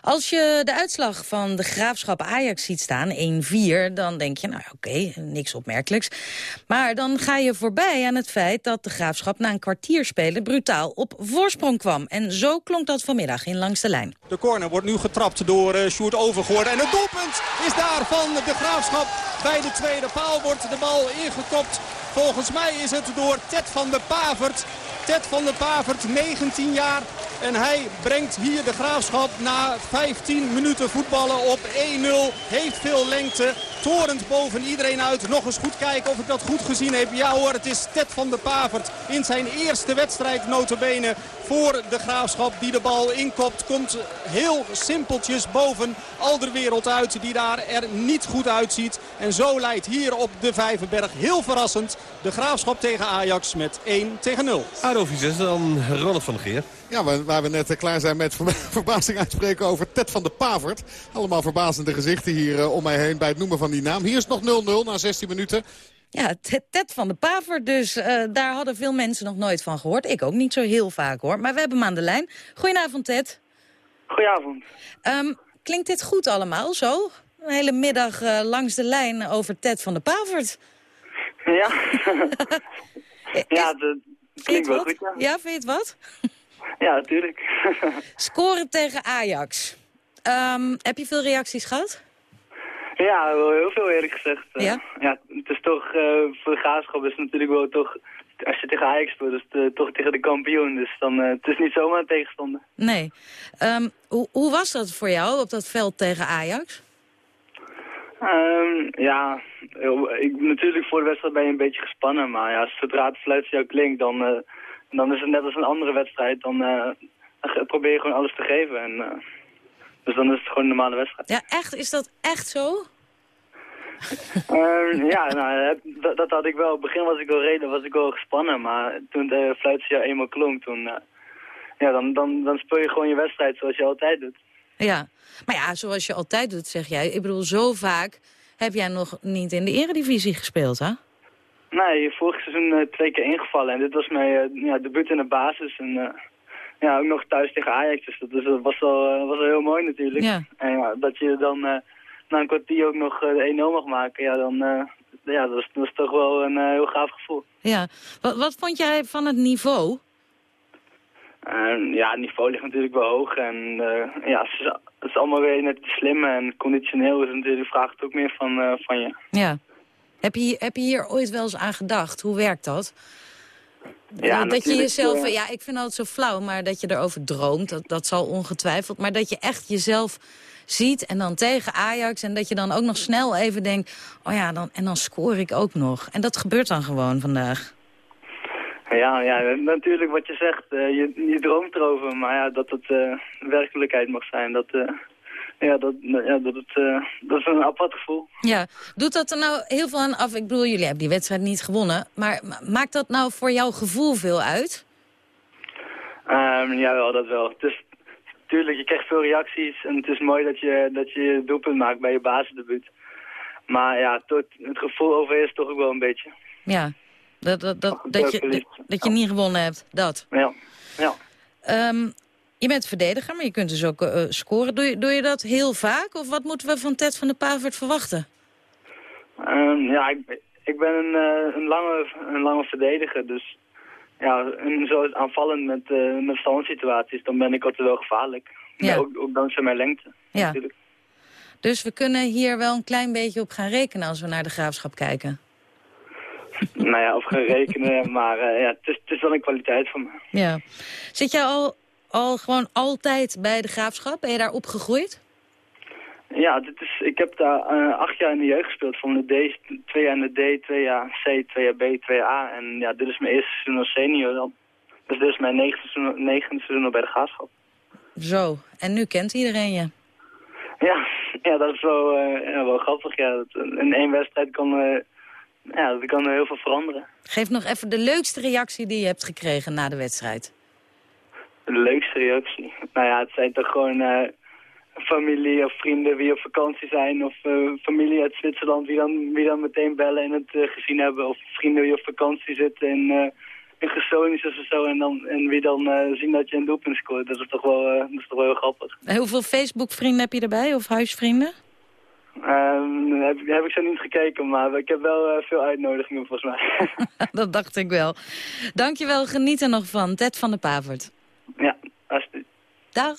Als je de uitslag van de Graafschap Ajax ziet staan, 1-4... dan denk je, nou oké, niks opmerkelijks. Maar dan ga je voorbij aan het feit dat de Graafschap... na een kwartier spelen brutaal op voorsprong kwam. En zo klonk dat vanmiddag in Langs de Lijn. De corner wordt nu getrapt door uh, Sjoerd Overgoord. En het doelpunt is daar van de Graafschap. Bij de tweede paal wordt de bal ingekopt. Volgens mij is het door Ted van de Pavert. Ted van de Pavert, 19 jaar. En hij brengt hier de Graafschap na 15 minuten voetballen op 1-0. Heeft veel lengte. Torent boven iedereen uit. Nog eens goed kijken of ik dat goed gezien heb. Ja hoor, het is Ted van de Pavert in zijn eerste wedstrijd notabene voor de Graafschap die de bal inkopt. Komt heel simpeltjes boven Alderwereld uit die daar er niet goed uitziet. En zo leidt hier op de Vijverberg heel verrassend de Graafschap tegen Ajax met 1 tegen 0. Ado dan Ronald van der Geer. Ja, waar, we net klaar zijn met verbazing uitspreken over Ted van de Pavert. Allemaal verbazende gezichten hier uh, om mij heen bij het noemen van die naam. Hier is nog 0-0 na 16 minuten. Ja, Ted van de Pavert dus. Uh, daar hadden veel mensen nog nooit van gehoord. Ik ook niet zo heel vaak hoor. Maar we hebben hem aan de lijn. Goedenavond Ted. Goedenavond. Um, klinkt dit goed allemaal zo? Een hele middag uh, langs de lijn over Ted van de Pavert. Ja, ja dat klinkt wel goed. Ja. ja, vind je het wat? Ja, natuurlijk. Scoren tegen Ajax. Um, heb je veel reacties gehad? Ja, wel heel veel eerlijk gezegd. Ja? ja het is toch, uh, voor de graafschap is het natuurlijk wel toch, als je tegen Ajax speelt, is het uh, toch tegen de kampioen. Dus dan, uh, het is niet zomaar een tegenstander. Nee. Um, hoe, hoe was dat voor jou op dat veld tegen Ajax? Um, ja, ik, natuurlijk voor de wedstrijd ben je een beetje gespannen. Maar ja, zodra het fluit jou klinkt, dan dan is het net als een andere wedstrijd. Dan, uh, probeer je gewoon alles te geven. En, uh, dus dan is het gewoon een normale wedstrijd. Ja, echt? Is dat echt zo? uh, ja, nou, dat, dat, had ik wel. Op het begin was ik wel reden, was ik wel gespannen. Maar toen de fluitje eenmaal klonk, toen, ja, dan, dan, dan speel je gewoon je wedstrijd zoals je altijd doet. Ja, maar ja, zoals je altijd doet, zeg jij. Ik bedoel, zo vaak heb jij nog niet in de eredivisie gespeeld, hè? Nee, vorig seizoen uh, twee keer ingevallen. En dit was mijn uh, ja, debuut in de basis. En uh, ja, ook nog thuis tegen Ajax. Dus dat, dus dat was, wel, was wel heel mooi natuurlijk. Ja. En ja, dat je dan na een kwartier ook nog de 1-0 mag maken. Ja, dan, ja, dat, was, dat was toch wel een heel gaaf gevoel. Ja. Wat, wat vond jij van het niveau? Ja, het niveau ligt natuurlijk wel hoog. En ja, het is, het is allemaal weer net slim. En conditioneel is natuurlijk, vraagt het ook meer van, van je. Ja. Heb je, heb je hier ooit wel eens aan gedacht? Hoe werkt dat? Ja, dat je jezelf, ja, ik vind het zo flauw, maar dat je erover droomt, dat, dat zal ongetwijfeld. Maar dat je echt jezelf ziet en dan tegen Ajax en dat je dan ook nog snel even denkt, oh ja, dan, en dan scoor ik ook nog. En dat gebeurt dan gewoon vandaag. Ja, ja natuurlijk wat je zegt, uh, je, je droomt erover, maar ja, dat het uh, werkelijkheid mag zijn, dat, uh, ja, dat, ja dat, het, dat is een apart gevoel. Ja, doet dat er nou heel veel aan af? Ik bedoel, jullie hebben die wedstrijd niet gewonnen. Maar maakt dat nou voor jouw gevoel veel uit? Um, ja, wel, dat wel. Het is, tuurlijk, je krijgt veel reacties. En het is mooi dat je, dat je doelpunt maakt bij je basisdebuut. Maar ja, tot, het gevoel over is toch ook wel een beetje. Ja, dat, dat, dat, dat, je, dat, je niet gewonnen hebt, dat. Ja, ja. Um, je bent verdediger, maar je kunt dus ook uh, scoren. Doe je, doe je dat heel vaak? Of wat moeten we van Ted van de Pavert verwachten? Um, ja, ik, ik ben een, uh, een, lange, een lange verdediger. Dus ja, en zo aanvallend met, uh, met standsituaties, dan ben ik altijd wel gevaarlijk. Ja. Ook, ook dankzij mijn lengte, ja. natuurlijk. Dus we kunnen hier wel een klein beetje op gaan rekenen als we naar de graafschap kijken. Nou ja, of gaan rekenen, maar ja, het, is, het is wel een kwaliteit van me. Ja. Zit jij al al gewoon altijd bij de graafschap? Ben je daar opgegroeid? Ja, dit is, ik heb daar uh, acht jaar in de jeugd gespeeld. Van de D, twee jaar in de D, twee jaar C, twee jaar B, twee jaar A. En ja, dit is mijn eerste seizoen als senior dan. Dus dit is mijn negende seizoen, negende seizoen bij de graafschap. Zo, en nu kent iedereen je? Ja, ja dat is wel, uh, ja, wel grappig. Ja. In één wedstrijd kan, uh, ja, dat kan heel veel veranderen. Geef nog even de leukste reactie die je hebt gekregen na de wedstrijd. De leukste reactie? Nou ja, het zijn toch gewoon... Uh, familie of vrienden wie op vakantie zijn. Of eh, familie uit Zwitserland wie dan, wie dan meteen bellen en het uh, gezien hebben. Of vrienden die op vakantie zitten in, uh, in Gersonisch of zo. En, dan, en wie dan zien dat je een doelpunt scoort. Dat is toch wel, dat is toch wel heel grappig. En hoeveel Facebook-vrienden heb je erbij of huisvrienden? Um, heb, heb ik zo niet gekeken, maar ik heb wel veel uitnodigingen volgens mij. dat dacht ik wel. Dankjewel, geniet er nog van. Ted van de Pavert. Ja, alsjeblieft. Dag.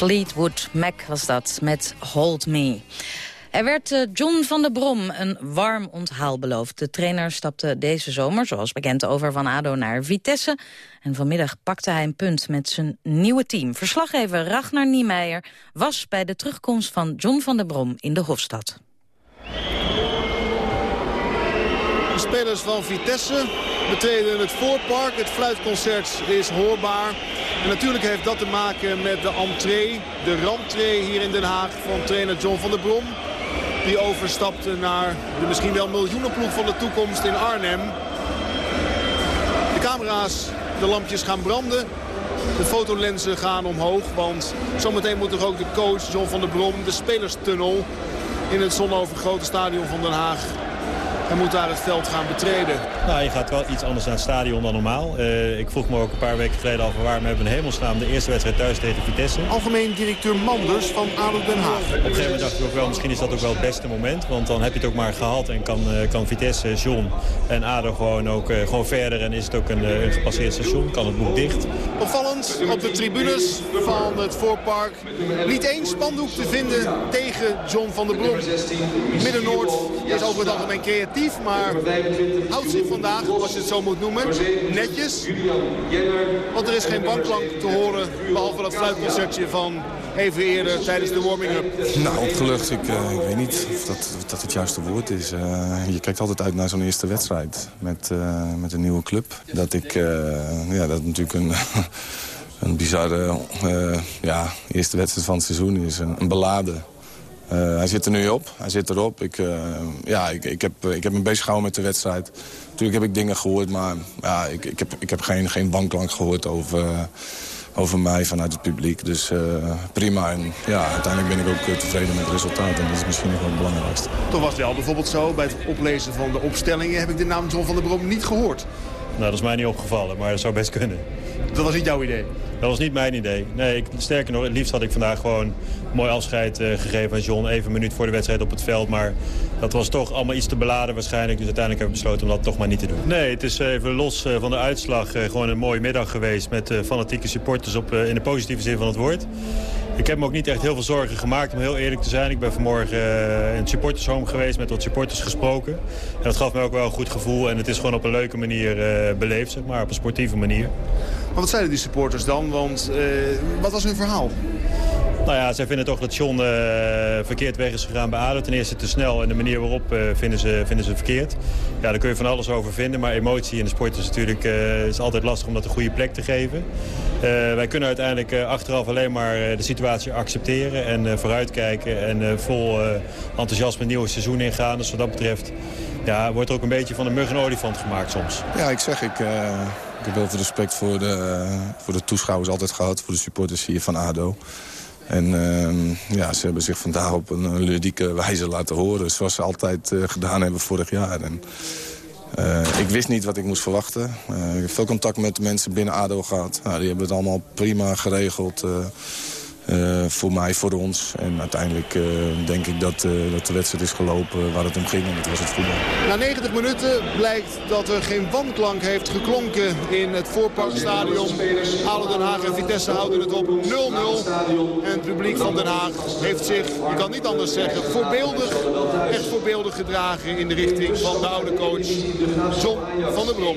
Fleetwood Mac was dat, met Hold Me. Er werd uh, John van der Brom een warm onthaal beloofd. De trainer stapte deze zomer, zoals bekend, over van ADO naar Vitesse. En vanmiddag pakte hij een punt met zijn nieuwe team. Verslaggever Ragnar Niemeyer was bij de terugkomst van John van der Brom in de Hofstad. De spelers van Vitesse betreden het voorpark. Het fluitconcert is hoorbaar. En natuurlijk heeft dat te maken met de entree, de ramtree hier in Den Haag van trainer John van der Brom. Die overstapte naar de misschien wel miljoenenploeg van de toekomst in Arnhem. De camera's, de lampjes gaan branden. De fotolenzen gaan omhoog, want zometeen moet toch ook de coach John van der Brom de spelerstunnel in het zonovergrote stadion van Den Haag en moet daar het veld gaan betreden. Nou, je gaat wel iets anders naar het stadion dan normaal. Uh, ik vroeg me ook een paar weken geleden al van waarom hebben we een hemelsnaam de eerste wedstrijd thuis tegen Vitesse. Algemeen directeur Manders van ADO Den Haag. Op een gegeven moment dacht ik ook wel, misschien is dat ook wel het beste moment. Want dan heb je het ook maar gehad en kan, uh, kan Vitesse, John en ADO gewoon, ook, gewoon verder. En is het ook een, een gepasseerd station, kan het boek dicht. Opvallend op de tribunes van het voorpark. Niet één spandoek te vinden tegen John van der Brom. Midden-Noord is over het algemeen creatief, maar houdt zich vandaag, als je het zo moet noemen, netjes. Want er is geen bankklank te horen, behalve dat fluitconcertje van even eerder tijdens de warming-up. Nou, opgelucht. Ik, uh, ik weet niet of dat, dat het juiste woord is. Uh, je kijkt altijd uit naar zo'n eerste wedstrijd met, uh, met een nieuwe club. Dat ik, ja, dat natuurlijk een... een bizarre ja, eerste wedstrijd van het seizoen is. Een, een beladen. Uh, hij zit er nu op. Hij zit erop. Ik, uh, ja, ik, ik, heb, ik heb me bezig gehouden met de wedstrijd. Natuurlijk heb ik dingen gehoord, maar ja, ik, ik, heb, ik heb geen, geen banklank gehoord over, over mij vanuit het publiek. Dus uh, prima. En ja, uiteindelijk ben ik ook tevreden met het resultaat. En dat is misschien nog wel het belangrijkste. Toch was het wel bijvoorbeeld zo, bij het oplezen van de opstellingen... heb ik de naam John van der Brom niet gehoord. Nou, dat is mij niet opgevallen, maar dat zou best kunnen. Dat was niet jouw idee? Dat was niet mijn idee. Nee, ik, sterker nog, het liefst had ik vandaag gewoon mooi afscheid uh, gegeven aan John. Even een minuut voor de wedstrijd op het veld. Maar dat was toch allemaal iets te beladen waarschijnlijk. Dus uiteindelijk hebben we besloten om dat toch maar niet te doen. Nee, het is even los uh, van de uitslag. Uh, gewoon een mooie middag geweest met fanatieke supporters op, in de positieve zin van het woord. Ik heb me ook niet echt heel veel zorgen gemaakt, om heel eerlijk te zijn. Ik ben vanmorgen in het supportershome geweest, met wat supporters gesproken. En dat gaf me ook wel een goed gevoel. En het is gewoon op een leuke manier beleefd, zeg maar, op een sportieve manier. Maar wat zeiden die supporters dan? Want uh, wat was hun verhaal? Nou ja, zij vinden toch dat John uh, verkeerd weg is gegaan bij ADO. Ten eerste te snel en de manier waarop uh, vinden, ze, vinden ze verkeerd. Ja, daar kun je van alles over vinden. Maar emotie in de sport is natuurlijk uh, is altijd lastig om dat een goede plek te geven. wij kunnen uiteindelijk achteraf alleen maar de situatie accepteren en vooruitkijken. En vol enthousiasme het nieuwe seizoen ingaan. Dus wat dat betreft ja, wordt er ook een beetje van een mug en olifant gemaakt soms. Ja, ik zeg, ik... Ik heb heel veel respect voor de, voor de toeschouwers altijd gehad. Voor de supporters hier van ADO. En uh, ja, ze hebben zich vandaag op een ludieke wijze laten horen. Zoals ze altijd uh, gedaan hebben vorig jaar. En, uh, ik wist niet wat ik moest verwachten. ik heb veel contact met de mensen binnen ADO gehad. Nou, die hebben het allemaal prima geregeld. Uh, voor mij, voor ons. En uiteindelijk uh, denk ik dat, uh, dat de wedstrijd is gelopen waar het om ging. En dat was het voetbal. Na 90 minuten blijkt dat er geen wanklank heeft geklonken in het voorparkstadion. Halen Den Haag en Vitesse houden het op 0-0. En het publiek van Den Haag heeft zich, je kan niet anders zeggen, voorbeeldig, echt voorbeeldig gedragen in de richting van de oude coach John van der Brom.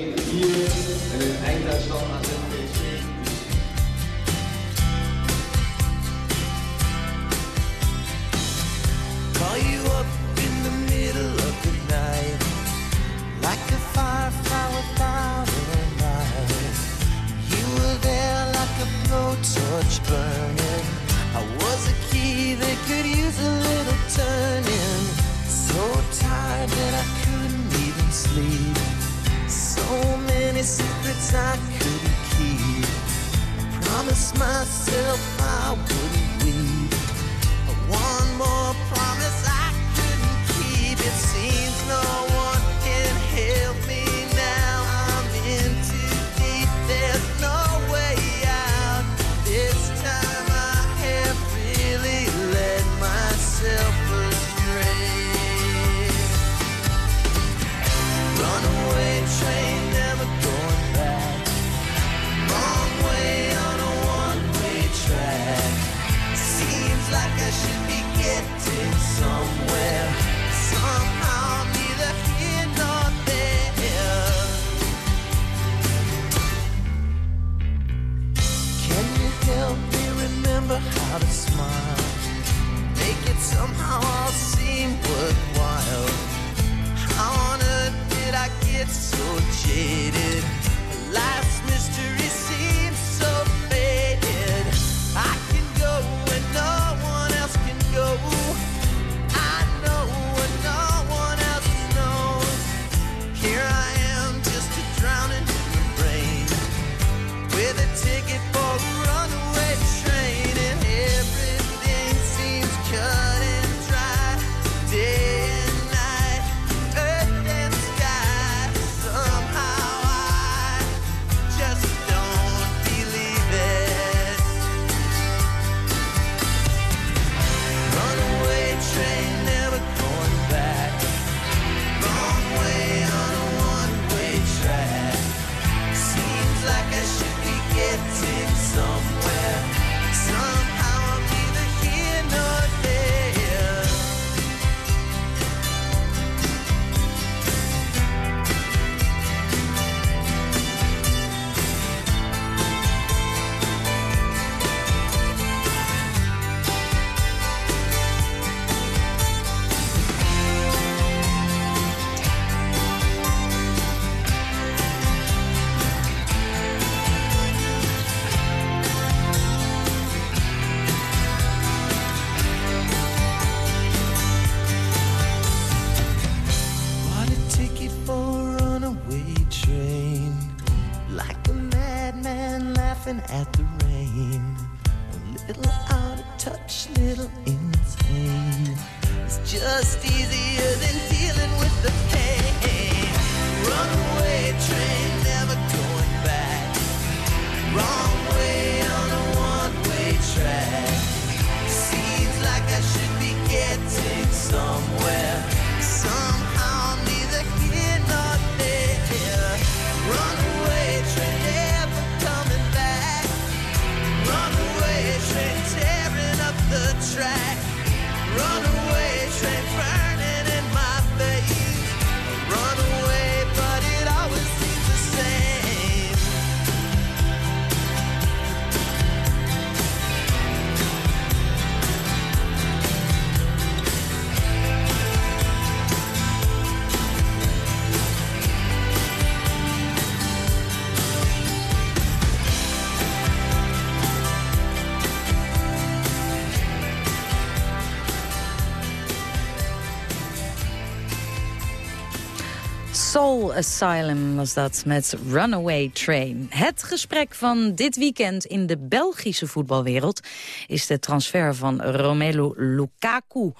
Soul Asylum was dat met Runaway Train. Het gesprek van dit weekend in de Belgische voetbalwereld... is de transfer van Romelu Lukaku.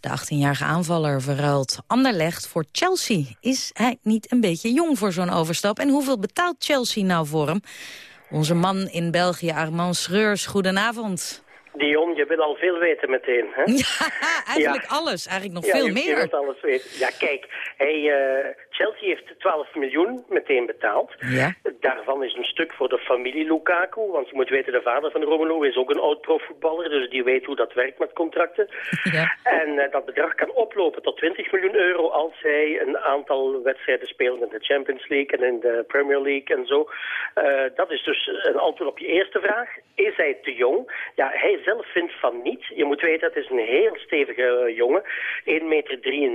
De 18-jarige aanvaller verruilt Anderlecht voor Chelsea. Is hij niet een beetje jong voor zo'n overstap? En hoeveel betaalt Chelsea nou voor hem? Onze man in België, Armand Schreurs, goedenavond. Dion, je wil al veel weten meteen, hè? Ja, eigenlijk alles. Eigenlijk nog ja, veel je, meer. Je wilt alles weten. Ja, kijk, hij, Chelsea heeft 12 miljoen meteen betaald. Ja. Daarvan is een stuk voor de familie Lukaku. Want je moet weten, de vader van Romelu is ook een oud profvoetballer. Dus die weet hoe dat werkt met contracten. Ja. En eh, dat bedrag kan oplopen tot 20 miljoen euro als hij een aantal wedstrijden speelt in de Champions League en in de Premier League en zo. Eh, dat is dus een antwoord op je eerste vraag. Is hij te jong? Ja, hij zelf vindt van niet. Je moet weten, het is een heel stevige eh, jongen. 1,93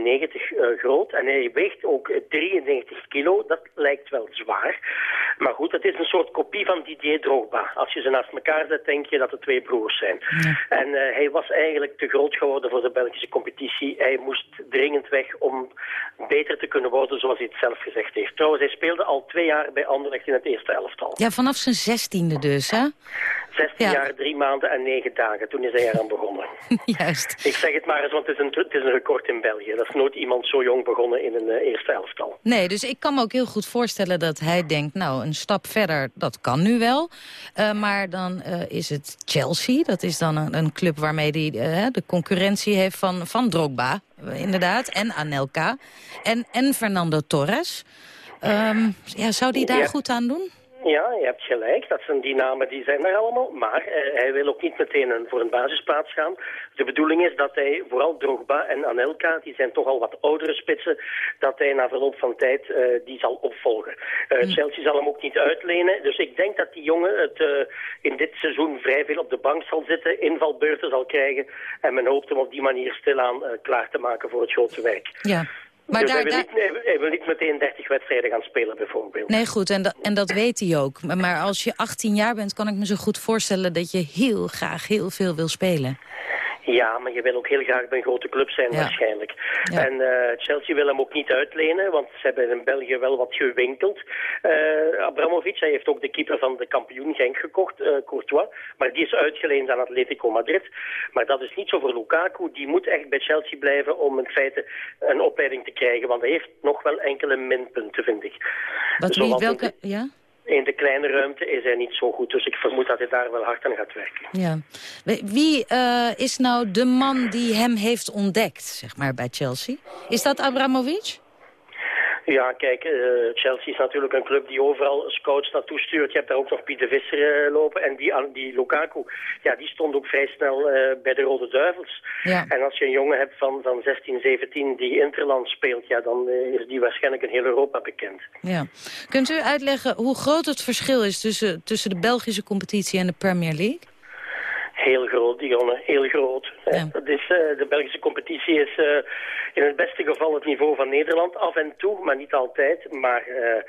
meter eh, groot en hij weegt ook 93 kilo. Dat lijkt wel zwaar. Maar goed, het is een soort kopie van Didier Drogba. Als je ze naast elkaar zet, denk je dat het twee broers zijn. En eh, hij was eigenlijk te groot geworden voor de Belgische competitie. Hij moest dringend weg om beter te kunnen worden, zoals hij het zelf gezegd heeft. Trouwens, hij speelde al twee jaar bij Anderlecht in het eerste elftal. Ja, vanaf zijn zestiende dus, hè? 16 Ja. jaar, drie maanden en negen dagen. Toen is hij eraan begonnen. Juist. Ik zeg het maar eens, want het is, een, het is een record in België. Dat is nooit iemand zo jong begonnen in een eh, eerste elftal. Nee, dus ik kan me ook heel goed voorstellen dat hij denkt... nou, een stap verder, dat kan nu wel. Eh, maar dan eh, is het Chelsea. Dat is dan een, een club waarmee hij de concurrentie heeft van, van Drogba, inderdaad. En Anelka. En, en Fernando Torres. Ehm, ja, zou die daar Ja. goed aan doen? Ja, je hebt gelijk. Dat zijn die namen die zijn er allemaal. Maar eh, hij wil ook niet meteen een, voor een basisplaats gaan. De bedoeling is dat hij, vooral Drogba en Anelka, die zijn toch al wat oudere spitsen, dat hij na verloop van tijd eh, die zal opvolgen. Eh, Chelsea zal hem ook niet uitlenen. Dus ik denk dat die jongen het eh, in dit seizoen vrij veel op de bank zal zitten, invalbeurten zal krijgen. En men hoopt hem op die manier stilaan klaar te maken voor het grote werk. Ja. Maar dus daar, hij, wil daar- niet, hij, wil niet meteen 30 wedstrijden gaan spelen bijvoorbeeld. Nee, goed, en, dat- en dat weet hij ook. Maar- Maar als je 18 jaar bent, kan ik me zo goed voorstellen... dat je heel graag heel veel wil spelen. Ja, maar je wil ook heel graag bij een grote club zijn Ja. waarschijnlijk. Ja. En eh, Chelsea wil hem ook niet uitlenen, want ze hebben in België wel wat gewinkeld. Eh Abramovic, hij heeft ook de keeper van de kampioen Genk gekocht, eh, Courtois. Maar die is uitgeleend aan Atletico Madrid. Maar dat is niet zo voor Lukaku. Die moet echt bij Chelsea blijven om in feite een opleiding te krijgen. Want hij heeft nog wel enkele minpunten, vind ik. Wat, wie, Zoals in welke, ja? In de kleine ruimte is hij niet zo goed. Dus ik vermoed dat hij daar wel hard aan gaat werken. Ja. Wie- eh, is nou de man die hem heeft ontdekt, zeg maar, bij Chelsea? Is dat Abramovic? Ja, kijk, eh, Chelsea is natuurlijk een club die overal scouts naartoe stuurt. Je hebt daar ook nog Pieter Visser eh, lopen. En die, die Lukaku, ja, die stond ook vrij snel eh, bij de Rode Duivels. Ja. En als je een jongen hebt van, van 16, 17 die Interland speelt... ja, dan is die waarschijnlijk in heel Europa bekend. Ja. Kunt u uitleggen hoe groot het verschil is tussen, tussen de Belgische competitie en de Premier League? Heel groot, Dionne, heel groot. Dat is, eh, de Belgische competitie is eh, in het beste geval het niveau van Nederland af en toe, maar niet altijd. Maar eh,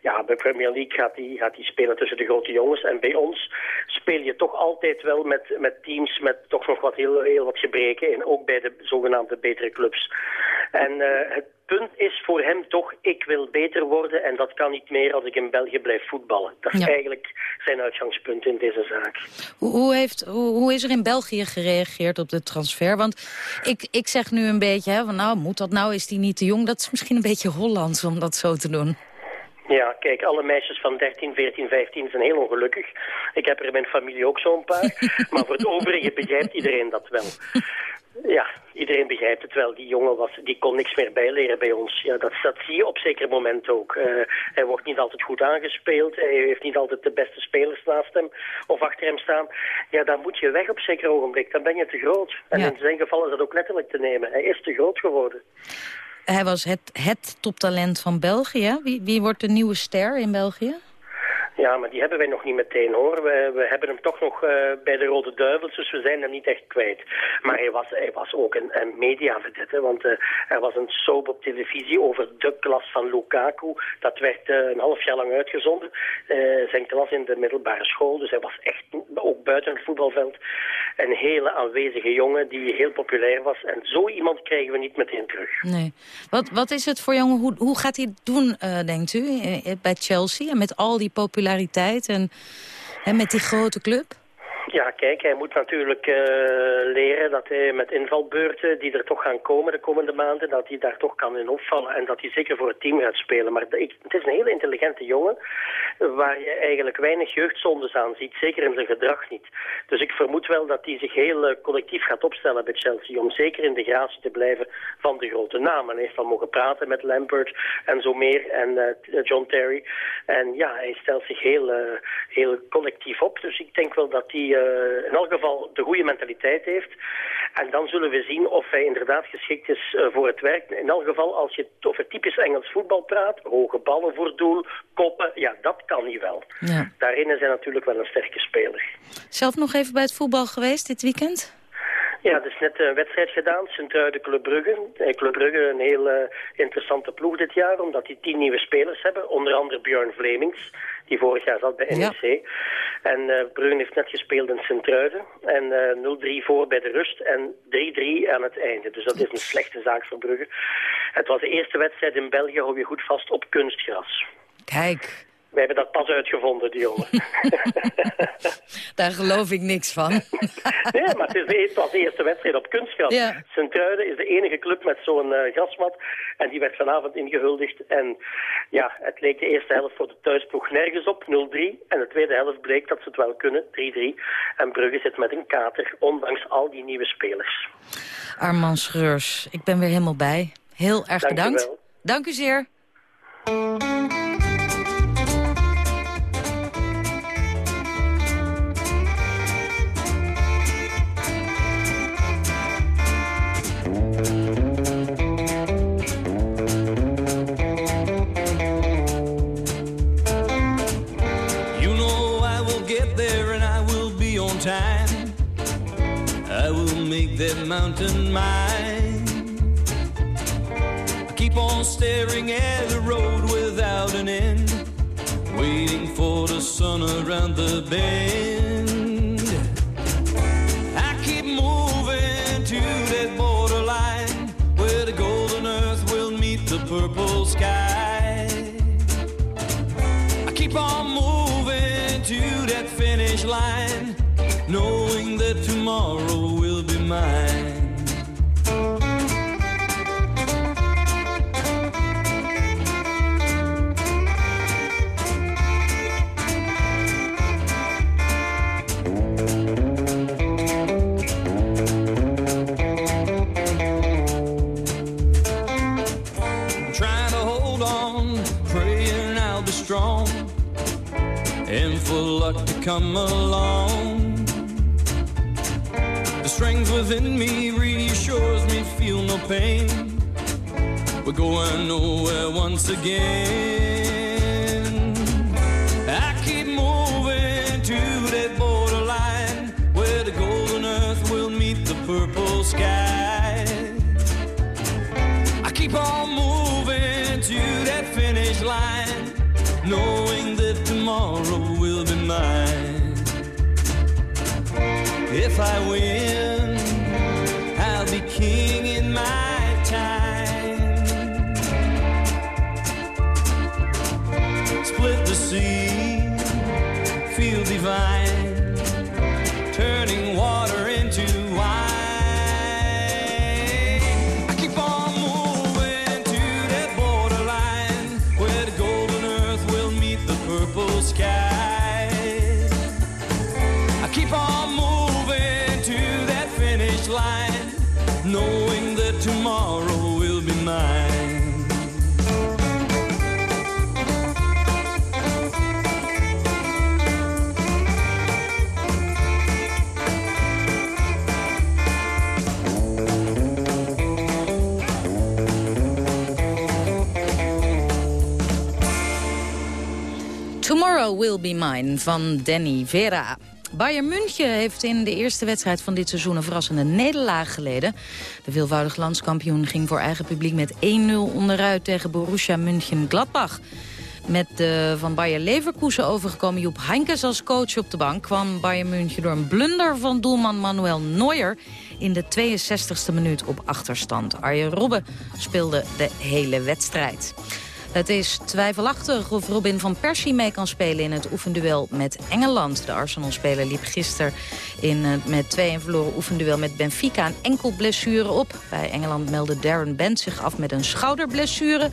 ja, bij Premier League gaat die, gaat die spelen tussen de grote jongens. En bij ons speel je toch altijd wel met, met teams met toch nog wat heel, heel wat gebreken in, ook bij de zogenaamde betere clubs. En het punt is voor hem toch, ik wil beter worden en dat kan niet meer als ik in België blijf voetballen. Dat is ja. eigenlijk zijn uitgangspunt in deze zaak. Hoe, hoe, heeft, hoe, hoe, is er in België gereageerd op de transfer? Want ik, ik zeg nu een beetje, hè, van, nou moet dat nou, is die niet te jong? Dat is misschien een beetje Hollands om dat zo te doen. Ja, kijk, alle meisjes van 13, 14, 15 zijn heel ongelukkig. Ik heb er in mijn familie ook zo'n paar. maar voor het overige begrijpt iedereen dat wel. Ja, iedereen begrijpt het wel. Die jongen was, die kon niks meer bijleren bij ons. Ja, dat, dat zie je op zeker moment ook. Uh, hij wordt niet altijd goed aangespeeld. Hij heeft niet altijd de beste spelers naast hem of achter hem staan. Ja, dan moet je weg op zeker ogenblik. Dan ben je te groot. En ja. in zijn geval is dat ook letterlijk te nemen. Hij is te groot geworden. Hij was het, het toptalent van België. Wie, wie wordt de nieuwe ster in België? Ja, maar die hebben wij nog niet meteen hoor. We, we hebben hem toch nog uh, bij de Rode Duivels, dus we zijn hem niet echt kwijt. Maar hij was, hij was ook een, een want uh, er was een soap op televisie over de klas van Lukaku. Dat werd uh, een half jaar lang uitgezonden. zijn klas in de middelbare school, dus hij was echt ook buiten het voetbalveld een hele aanwezige jongen die heel populair was. En zo iemand krijgen we niet meteen terug. Nee. Wat, wat is het voor jongen? Hoe, hoe gaat hij doen, denkt u, bij Chelsea en met al die populariteit? en, en met die grote club? Ja, kijk, hij moet natuurlijk uh, leren dat hij met invalbeurten die er toch gaan komen de komende maanden, dat hij daar toch kan in opvallen en dat hij zeker voor het team gaat spelen. Maar ik, het is een hele intelligente jongen waar je eigenlijk weinig jeugdzondes aan ziet, zeker in zijn gedrag niet. Dus ik vermoed wel dat hij zich heel uh, collectief gaat opstellen bij Chelsea om zeker in de gratie te blijven van de grote namen. Hij heeft al mogen praten met Lampert en zo meer en uh, John Terry. En ja, hij stelt zich heel, heel collectief op, dus ik denk wel dat hij in elk geval de goede mentaliteit heeft. En dan zullen we zien of hij inderdaad geschikt is uh, voor het werk. In elk geval, als je over typisch Engels voetbal praat, hoge ballen voor doel, koppen, ja, dat kan hij wel. Ja. Daarin is hij natuurlijk wel een sterke speler. Zelf nog even bij het voetbal geweest dit weekend? Ja, er is net een wedstrijd gedaan, Sint-Truiden Club Brugge. Club Brugge een heel uh, interessante ploeg dit jaar, omdat die tien nieuwe spelers hebben. Onder andere Björn Vlemings, die vorig jaar zat bij NEC. Ja. En uh, Brugge heeft net gespeeld in Sint-Truiden. En uh, 0-3 voor bij de rust en 3-3 aan het einde. Dus dat is een slechte zaak voor Brugge. Het was de eerste wedstrijd in België, hou je goed vast, op kunstgras. Kijk, wij hebben dat pas uitgevonden, die jongen. Daar geloof ik niks van. nee, maar het, is de, het was de eerste wedstrijd op kunstgras. Ja. Sint-Truiden is de enige club met zo'n uh, grasmat. En die werd vanavond ingehuldigd. En ja, het leek de eerste helft voor de thuisploeg nergens op, 0-3. En de tweede helft bleek dat ze het wel kunnen, 3-3. En Brugge zit met een kater, ondanks al die nieuwe spelers. Armand Schreurs, ik ben weer helemaal bij. Heel erg Dank bedankt. U. Dank u zeer. That mountain mine. I keep on staring at the road without an end, waiting for the sun around the bend. I keep moving to that borderline where the golden earth will meet the purple sky. I keep on line, knowing that tomorrow will be mine. Come along. The strength within me reassures me, feel no pain. We're going nowhere once again. I keep moving to that borderline where the golden earth will meet the purple sky. I keep on moving to that finish line, knowing If I win, I'll be king Will Be Mine van Danny Vera. Bayern München heeft in de eerste wedstrijd van dit seizoen een verrassende nederlaag geleden. De veelvoudig landskampioen ging voor eigen publiek met 1-0 onderuit tegen Borussia München-Gladbach. Met de van Bayer Leverkusen overgekomen Joep Heinkes als coach op de bank... kwam Bayern München door een blunder van doelman Manuel Neuer... in de 62e minuut op achterstand. Arjen Robben speelde de hele wedstrijd. Het is twijfelachtig of Robin van Persie mee kan spelen in het oefenduel met Engeland. De Arsenal-speler liep gisteren in het met 2-1 verloren oefenduel met Benfica een enkel blessure op. Bij Engeland meldde Darren Bent zich af met een schouderblessure.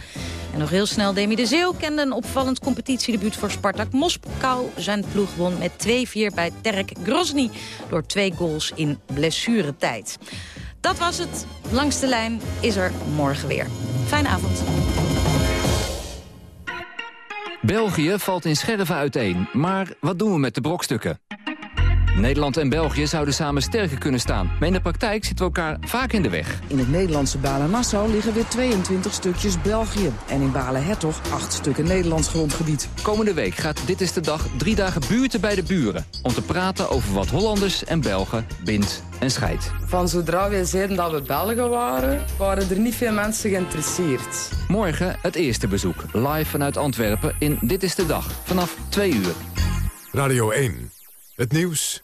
En nog heel snel, Demi de Zeeuw kende een opvallend competitiedebuut voor Spartak Moskou. Zijn ploeg won met 2-4 bij Terek Grozny door twee goals in blessuretijd. Dat was het. Langs de lijn is er morgen weer. Fijne avond. België valt in scherven uiteen, maar wat doen we met de brokstukken? Nederland en België zouden samen sterker kunnen staan. Maar in de praktijk zitten we elkaar vaak in de weg. In het Nederlandse Balen-Nassau liggen weer 22 stukjes België. En in Balen-Hertog 8 stukken Nederlands grondgebied. Komende week gaat Dit is de Dag drie dagen buurten bij de buren. Om te praten over wat Hollanders en Belgen bindt en scheidt. Van zodra wij zeiden dat we Belgen waren, waren er niet veel mensen geïnteresseerd. Morgen het eerste bezoek, live vanuit Antwerpen in Dit is de Dag. Vanaf 2 uur. Radio 1, het nieuws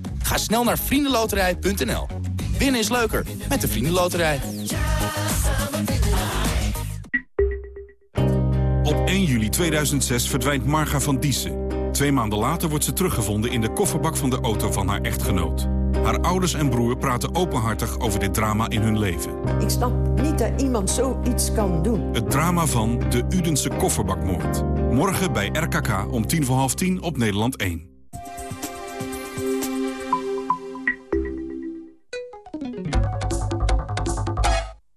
Ga snel naar vriendenloterij.nl. Winnen is leuker met de Vriendenloterij. Op 1 juli 2006 verdwijnt Marga van Diessen. Twee maanden later wordt ze teruggevonden in de kofferbak van de auto van haar echtgenoot. Haar ouders en broer praten openhartig over dit drama in hun leven. Ik snap niet dat iemand zoiets kan doen. Het drama van de Udense kofferbakmoord. Morgen bij RKK om tien voor half tien op Nederland 1.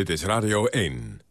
Dit is Radio 1.